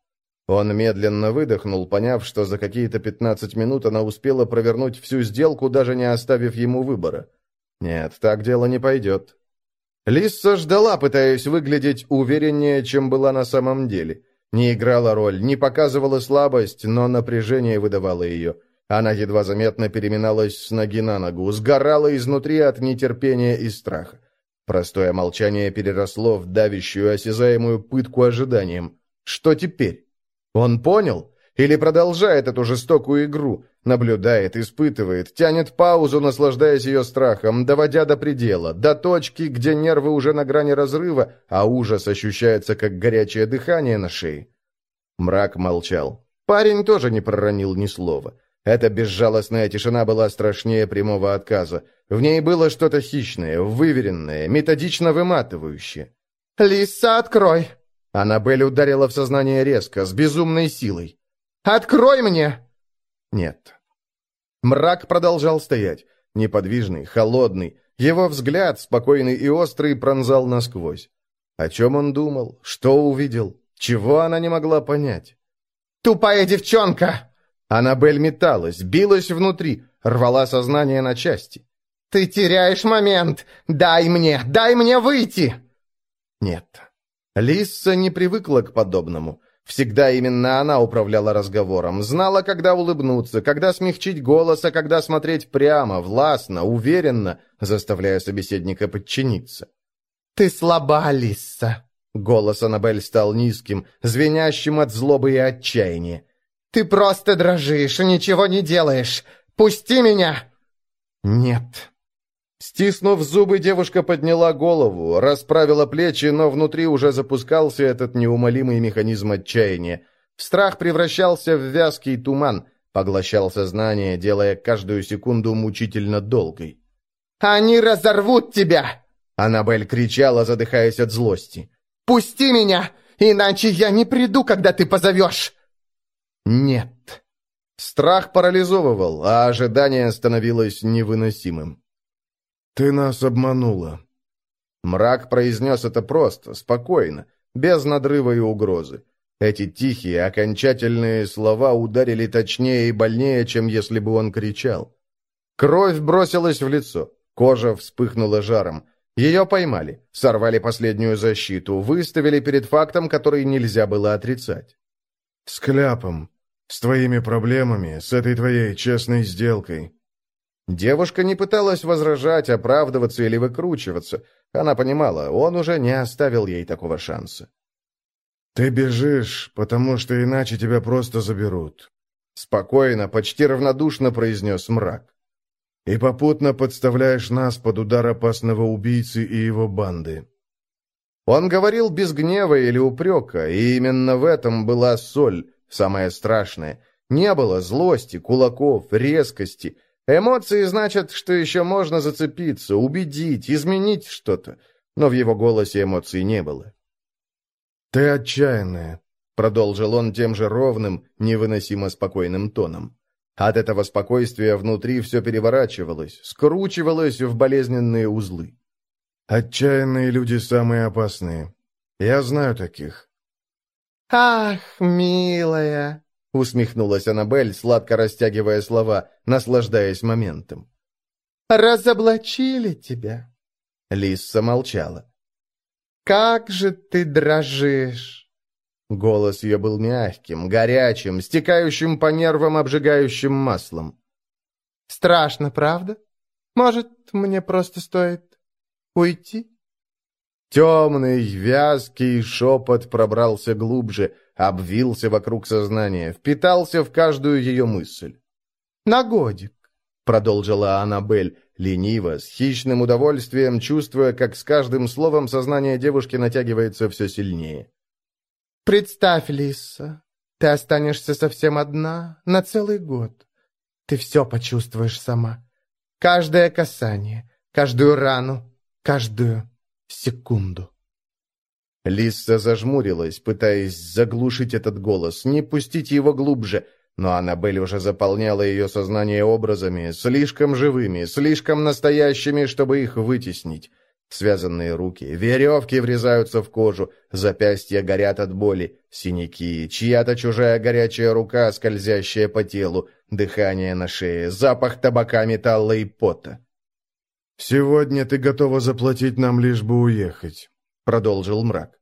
Он медленно выдохнул, поняв, что за какие-то пятнадцать минут она успела провернуть всю сделку, даже не оставив ему выбора. Нет, так дело не пойдет. Лисса ждала, пытаясь выглядеть увереннее, чем была на самом деле. Не играла роль, не показывала слабость, но напряжение выдавало ее. Она едва заметно переминалась с ноги на ногу, сгорала изнутри от нетерпения и страха. Простое молчание переросло в давящую осязаемую пытку ожиданием. Что теперь? Он понял? Или продолжает эту жестокую игру? Наблюдает, испытывает, тянет паузу, наслаждаясь ее страхом, доводя до предела, до точки, где нервы уже на грани разрыва, а ужас ощущается, как горячее дыхание на шее. Мрак молчал. Парень тоже не проронил ни слова. Эта безжалостная тишина была страшнее прямого отказа. В ней было что-то хищное, выверенное, методично выматывающее. «Лиса, открой!» Аннабель ударила в сознание резко, с безумной силой. «Открой мне!» Нет. Мрак продолжал стоять, неподвижный, холодный. Его взгляд, спокойный и острый, пронзал насквозь. О чем он думал? Что увидел? Чего она не могла понять? «Тупая девчонка!» Аннабель металась, билась внутри, рвала сознание на части. «Ты теряешь момент! Дай мне! Дай мне выйти!» Нет. Лисса не привыкла к подобному. Всегда именно она управляла разговором, знала, когда улыбнуться, когда смягчить голос, а когда смотреть прямо, властно, уверенно, заставляя собеседника подчиниться. «Ты слаба, Лисса!» Голос Аннабель стал низким, звенящим от злобы и отчаяния. Ты просто дрожишь и ничего не делаешь. Пусти меня!» «Нет». Стиснув зубы, девушка подняла голову, расправила плечи, но внутри уже запускался этот неумолимый механизм отчаяния. Страх превращался в вязкий туман, поглощал сознание, делая каждую секунду мучительно долгой. «Они разорвут тебя!» Аннабель кричала, задыхаясь от злости. «Пусти меня, иначе я не приду, когда ты позовешь!» Нет. Страх парализовывал, а ожидание становилось невыносимым. «Ты нас обманула». Мрак произнес это просто, спокойно, без надрыва и угрозы. Эти тихие, окончательные слова ударили точнее и больнее, чем если бы он кричал. Кровь бросилась в лицо, кожа вспыхнула жаром. Ее поймали, сорвали последнюю защиту, выставили перед фактом, который нельзя было отрицать. «С кляпом. С твоими проблемами, с этой твоей честной сделкой». Девушка не пыталась возражать, оправдываться или выкручиваться. Она понимала, он уже не оставил ей такого шанса. «Ты бежишь, потому что иначе тебя просто заберут», — спокойно, почти равнодушно произнес мрак. «И попутно подставляешь нас под удар опасного убийцы и его банды». Он говорил без гнева или упрека, и именно в этом была соль, самое страшное. Не было злости, кулаков, резкости. Эмоции значат, что еще можно зацепиться, убедить, изменить что-то. Но в его голосе эмоций не было. «Ты отчаянная», — продолжил он тем же ровным, невыносимо спокойным тоном. От этого спокойствия внутри все переворачивалось, скручивалось в болезненные узлы. Отчаянные люди самые опасные. Я знаю таких. «Ах, милая!» — усмехнулась Аннабель, сладко растягивая слова, наслаждаясь моментом. «Разоблачили тебя!» Лисса молчала. «Как же ты дрожишь!» Голос ее был мягким, горячим, стекающим по нервам обжигающим маслом. «Страшно, правда? Может, мне просто стоит уйти?» Темный, вязкий шепот пробрался глубже, обвился вокруг сознания, впитался в каждую ее мысль. «На годик», — продолжила Аннабель, лениво, с хищным удовольствием, чувствуя, как с каждым словом сознание девушки натягивается все сильнее. «Представь, Лиса, ты останешься совсем одна на целый год. Ты все почувствуешь сама. Каждое касание, каждую рану, каждую секунду. Лисса зажмурилась, пытаясь заглушить этот голос, не пустить его глубже, но Аннабель уже заполняла ее сознание образами, слишком живыми, слишком настоящими, чтобы их вытеснить. Связанные руки, веревки врезаются в кожу, запястья горят от боли, синяки, чья-то чужая горячая рука, скользящая по телу, дыхание на шее, запах табака, металла и пота. «Сегодня ты готова заплатить нам, лишь бы уехать», — продолжил мрак.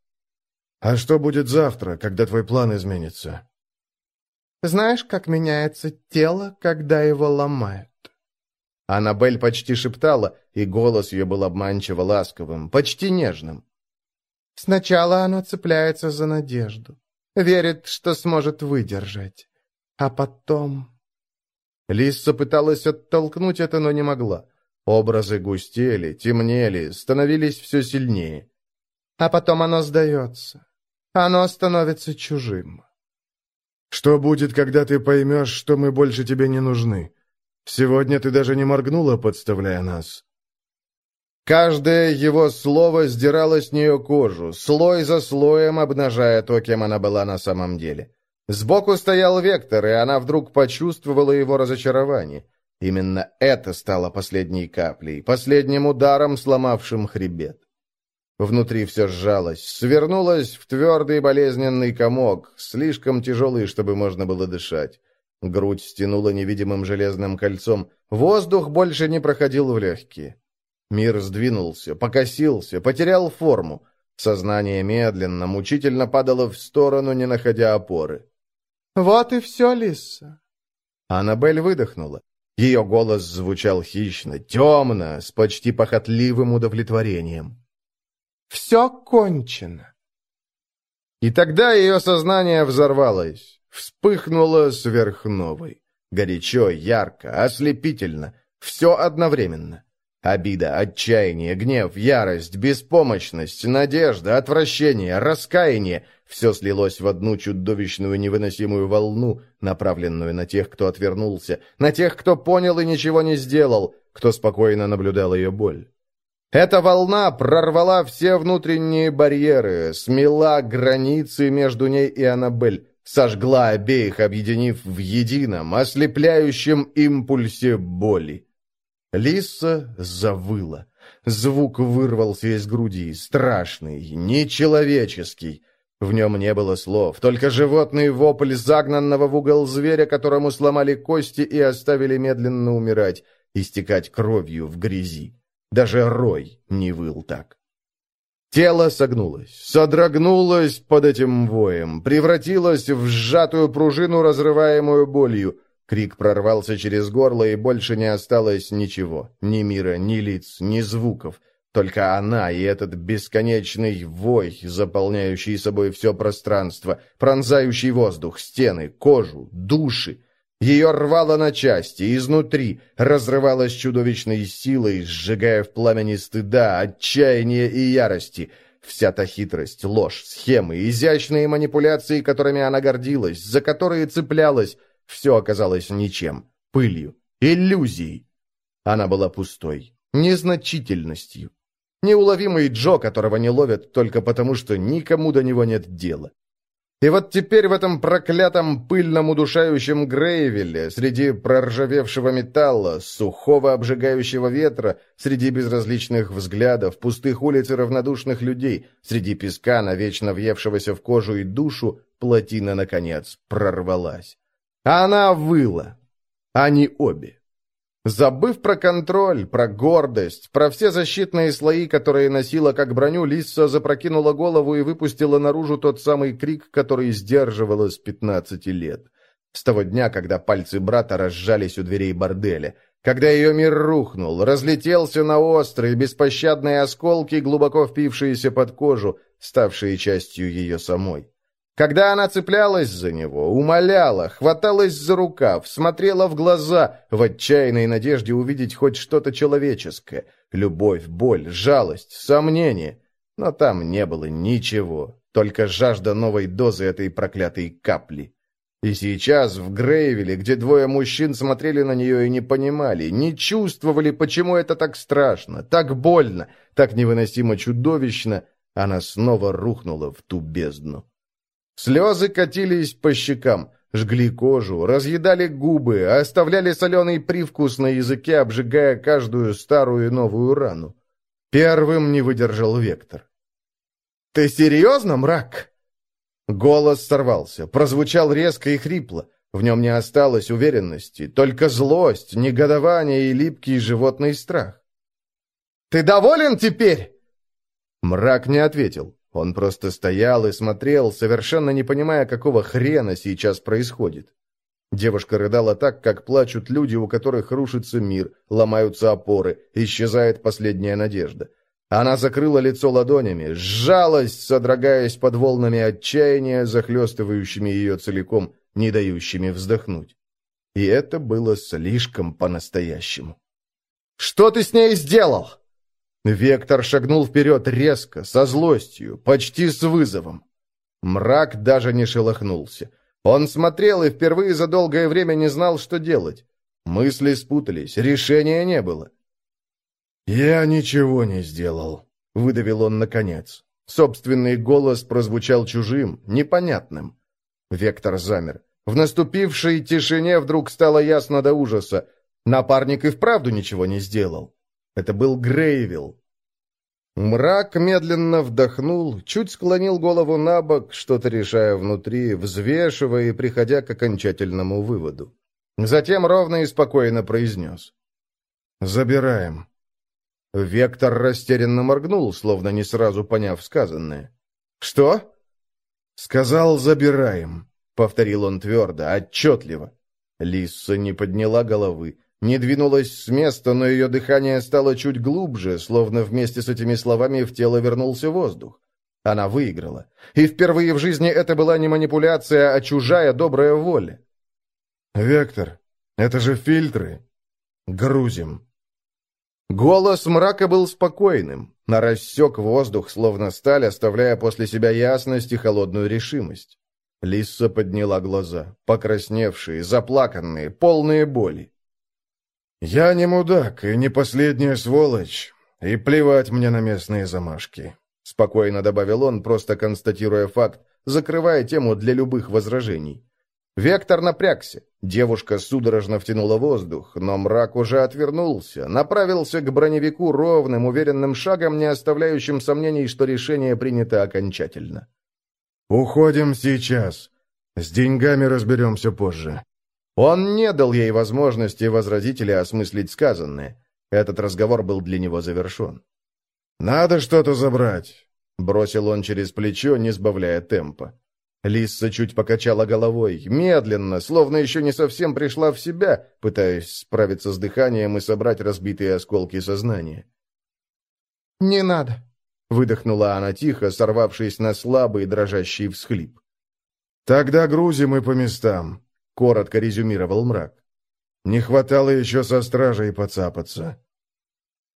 «А что будет завтра, когда твой план изменится?» «Знаешь, как меняется тело, когда его ломают?» Аннабель почти шептала, и голос ее был обманчиво ласковым, почти нежным. «Сначала оно цепляется за надежду, верит, что сможет выдержать, а потом...» Лисса пыталась оттолкнуть это, но не могла. Образы густели, темнели, становились все сильнее. А потом оно сдается. Оно становится чужим. «Что будет, когда ты поймешь, что мы больше тебе не нужны? Сегодня ты даже не моргнула, подставляя нас». Каждое его слово сдирало с нее кожу, слой за слоем обнажая то, кем она была на самом деле. Сбоку стоял Вектор, и она вдруг почувствовала его разочарование. Именно это стало последней каплей, последним ударом, сломавшим хребет. Внутри все сжалось, свернулось в твердый болезненный комок, слишком тяжелый, чтобы можно было дышать. Грудь стянула невидимым железным кольцом, воздух больше не проходил в легкие. Мир сдвинулся, покосился, потерял форму. Сознание медленно, мучительно падало в сторону, не находя опоры. «Вот и все, Лиса!» Аннабель выдохнула. Ее голос звучал хищно, темно, с почти похотливым удовлетворением. «Все кончено». И тогда ее сознание взорвалось, вспыхнуло сверхновой. Горячо, ярко, ослепительно, все одновременно. Обида, отчаяние, гнев, ярость, беспомощность, надежда, отвращение, раскаяние — все слилось в одну чудовищную невыносимую волну, направленную на тех, кто отвернулся, на тех, кто понял и ничего не сделал, кто спокойно наблюдал ее боль. Эта волна прорвала все внутренние барьеры, смела границы между ней и Аннабель, сожгла обеих, объединив в едином, ослепляющем импульсе боли. Лиса завыла. Звук вырвался из груди, страшный, нечеловеческий. В нем не было слов, только животный вопль загнанного в угол зверя, которому сломали кости и оставили медленно умирать, истекать кровью в грязи. Даже рой не выл так. Тело согнулось, содрогнулось под этим воем, превратилось в сжатую пружину, разрываемую болью. Крик прорвался через горло, и больше не осталось ничего. Ни мира, ни лиц, ни звуков. Только она и этот бесконечный вой, заполняющий собой все пространство, пронзающий воздух, стены, кожу, души. Ее рвало на части, изнутри, разрывалась чудовищной силой, сжигая в пламени стыда, отчаяния и ярости. Вся та хитрость, ложь, схемы, изящные манипуляции, которыми она гордилась, за которые цеплялась, все оказалось ничем, пылью, иллюзией. Она была пустой, незначительностью. Неуловимый Джо, которого не ловят только потому, что никому до него нет дела. И вот теперь в этом проклятом пыльном удушающем Грейвилле, среди проржавевшего металла, сухого обжигающего ветра, среди безразличных взглядов, пустых улиц и равнодушных людей, среди песка, навечно въевшегося в кожу и душу, плотина, наконец, прорвалась. Она выла. Они обе. Забыв про контроль, про гордость, про все защитные слои, которые носила как броню, Лисса запрокинула голову и выпустила наружу тот самый крик, который сдерживала с пятнадцати лет. С того дня, когда пальцы брата разжались у дверей борделя. Когда ее мир рухнул, разлетелся на острые, беспощадные осколки, глубоко впившиеся под кожу, ставшие частью ее самой. Когда она цеплялась за него, умоляла, хваталась за рукав, смотрела в глаза, в отчаянной надежде увидеть хоть что-то человеческое, любовь, боль, жалость, сомнение. Но там не было ничего, только жажда новой дозы этой проклятой капли. И сейчас в Грейвиле, где двое мужчин смотрели на нее и не понимали, не чувствовали, почему это так страшно, так больно, так невыносимо чудовищно, она снова рухнула в ту бездну. Слезы катились по щекам, жгли кожу, разъедали губы, оставляли соленый привкус на языке, обжигая каждую старую и новую рану. Первым не выдержал Вектор. «Ты серьезно, мрак?» Голос сорвался, прозвучал резко и хрипло. В нем не осталось уверенности, только злость, негодование и липкий животный страх. «Ты доволен теперь?» Мрак не ответил. Он просто стоял и смотрел, совершенно не понимая, какого хрена сейчас происходит. Девушка рыдала так, как плачут люди, у которых рушится мир, ломаются опоры, исчезает последняя надежда. Она закрыла лицо ладонями, сжалась, содрогаясь под волнами отчаяния, захлестывающими ее целиком, не дающими вздохнуть. И это было слишком по-настоящему. «Что ты с ней сделал?» Вектор шагнул вперед резко, со злостью, почти с вызовом. Мрак даже не шелохнулся. Он смотрел и впервые за долгое время не знал, что делать. Мысли спутались, решения не было. «Я ничего не сделал», — выдавил он наконец. Собственный голос прозвучал чужим, непонятным. Вектор замер. В наступившей тишине вдруг стало ясно до ужаса. Напарник и вправду ничего не сделал. Это был Грейвилл. Мрак медленно вдохнул, чуть склонил голову на бок, что-то решая внутри, взвешивая и приходя к окончательному выводу. Затем ровно и спокойно произнес. «Забираем». Вектор растерянно моргнул, словно не сразу поняв сказанное. «Что?» «Сказал, забираем», — повторил он твердо, отчетливо. Лисса не подняла головы не двинулась с места, но ее дыхание стало чуть глубже, словно вместе с этими словами в тело вернулся воздух. Она выиграла. И впервые в жизни это была не манипуляция, а чужая добрая воля. «Вектор, это же фильтры. Грузим». Голос мрака был спокойным, на рассек воздух, словно сталь, оставляя после себя ясность и холодную решимость. Лисса подняла глаза, покрасневшие, заплаканные, полные боли. «Я не мудак и не последняя сволочь, и плевать мне на местные замашки», — спокойно добавил он, просто констатируя факт, закрывая тему для любых возражений. Вектор напрягся. Девушка судорожно втянула воздух, но мрак уже отвернулся, направился к броневику ровным, уверенным шагом, не оставляющим сомнений, что решение принято окончательно. «Уходим сейчас. С деньгами разберемся позже». Он не дал ей возможности возразить или осмыслить сказанное. Этот разговор был для него завершен. «Надо что-то забрать», — бросил он через плечо, не сбавляя темпа. Лисса чуть покачала головой, медленно, словно еще не совсем пришла в себя, пытаясь справиться с дыханием и собрать разбитые осколки сознания. «Не надо», — выдохнула она тихо, сорвавшись на слабый дрожащий всхлип. «Тогда грузим и по местам», коротко резюмировал мрак. Не хватало еще со стражей поцапаться.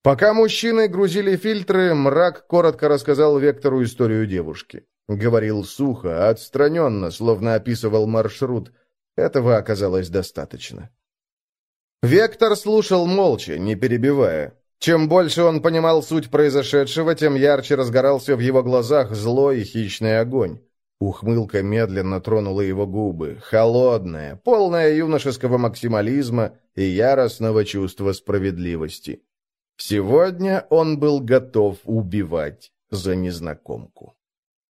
Пока мужчины грузили фильтры, мрак коротко рассказал Вектору историю девушки. Говорил сухо, отстраненно, словно описывал маршрут. Этого оказалось достаточно. Вектор слушал молча, не перебивая. Чем больше он понимал суть произошедшего, тем ярче разгорался в его глазах злой хищный огонь. Ухмылка медленно тронула его губы, холодная, полная юношеского максимализма и яростного чувства справедливости. Сегодня он был готов убивать за незнакомку.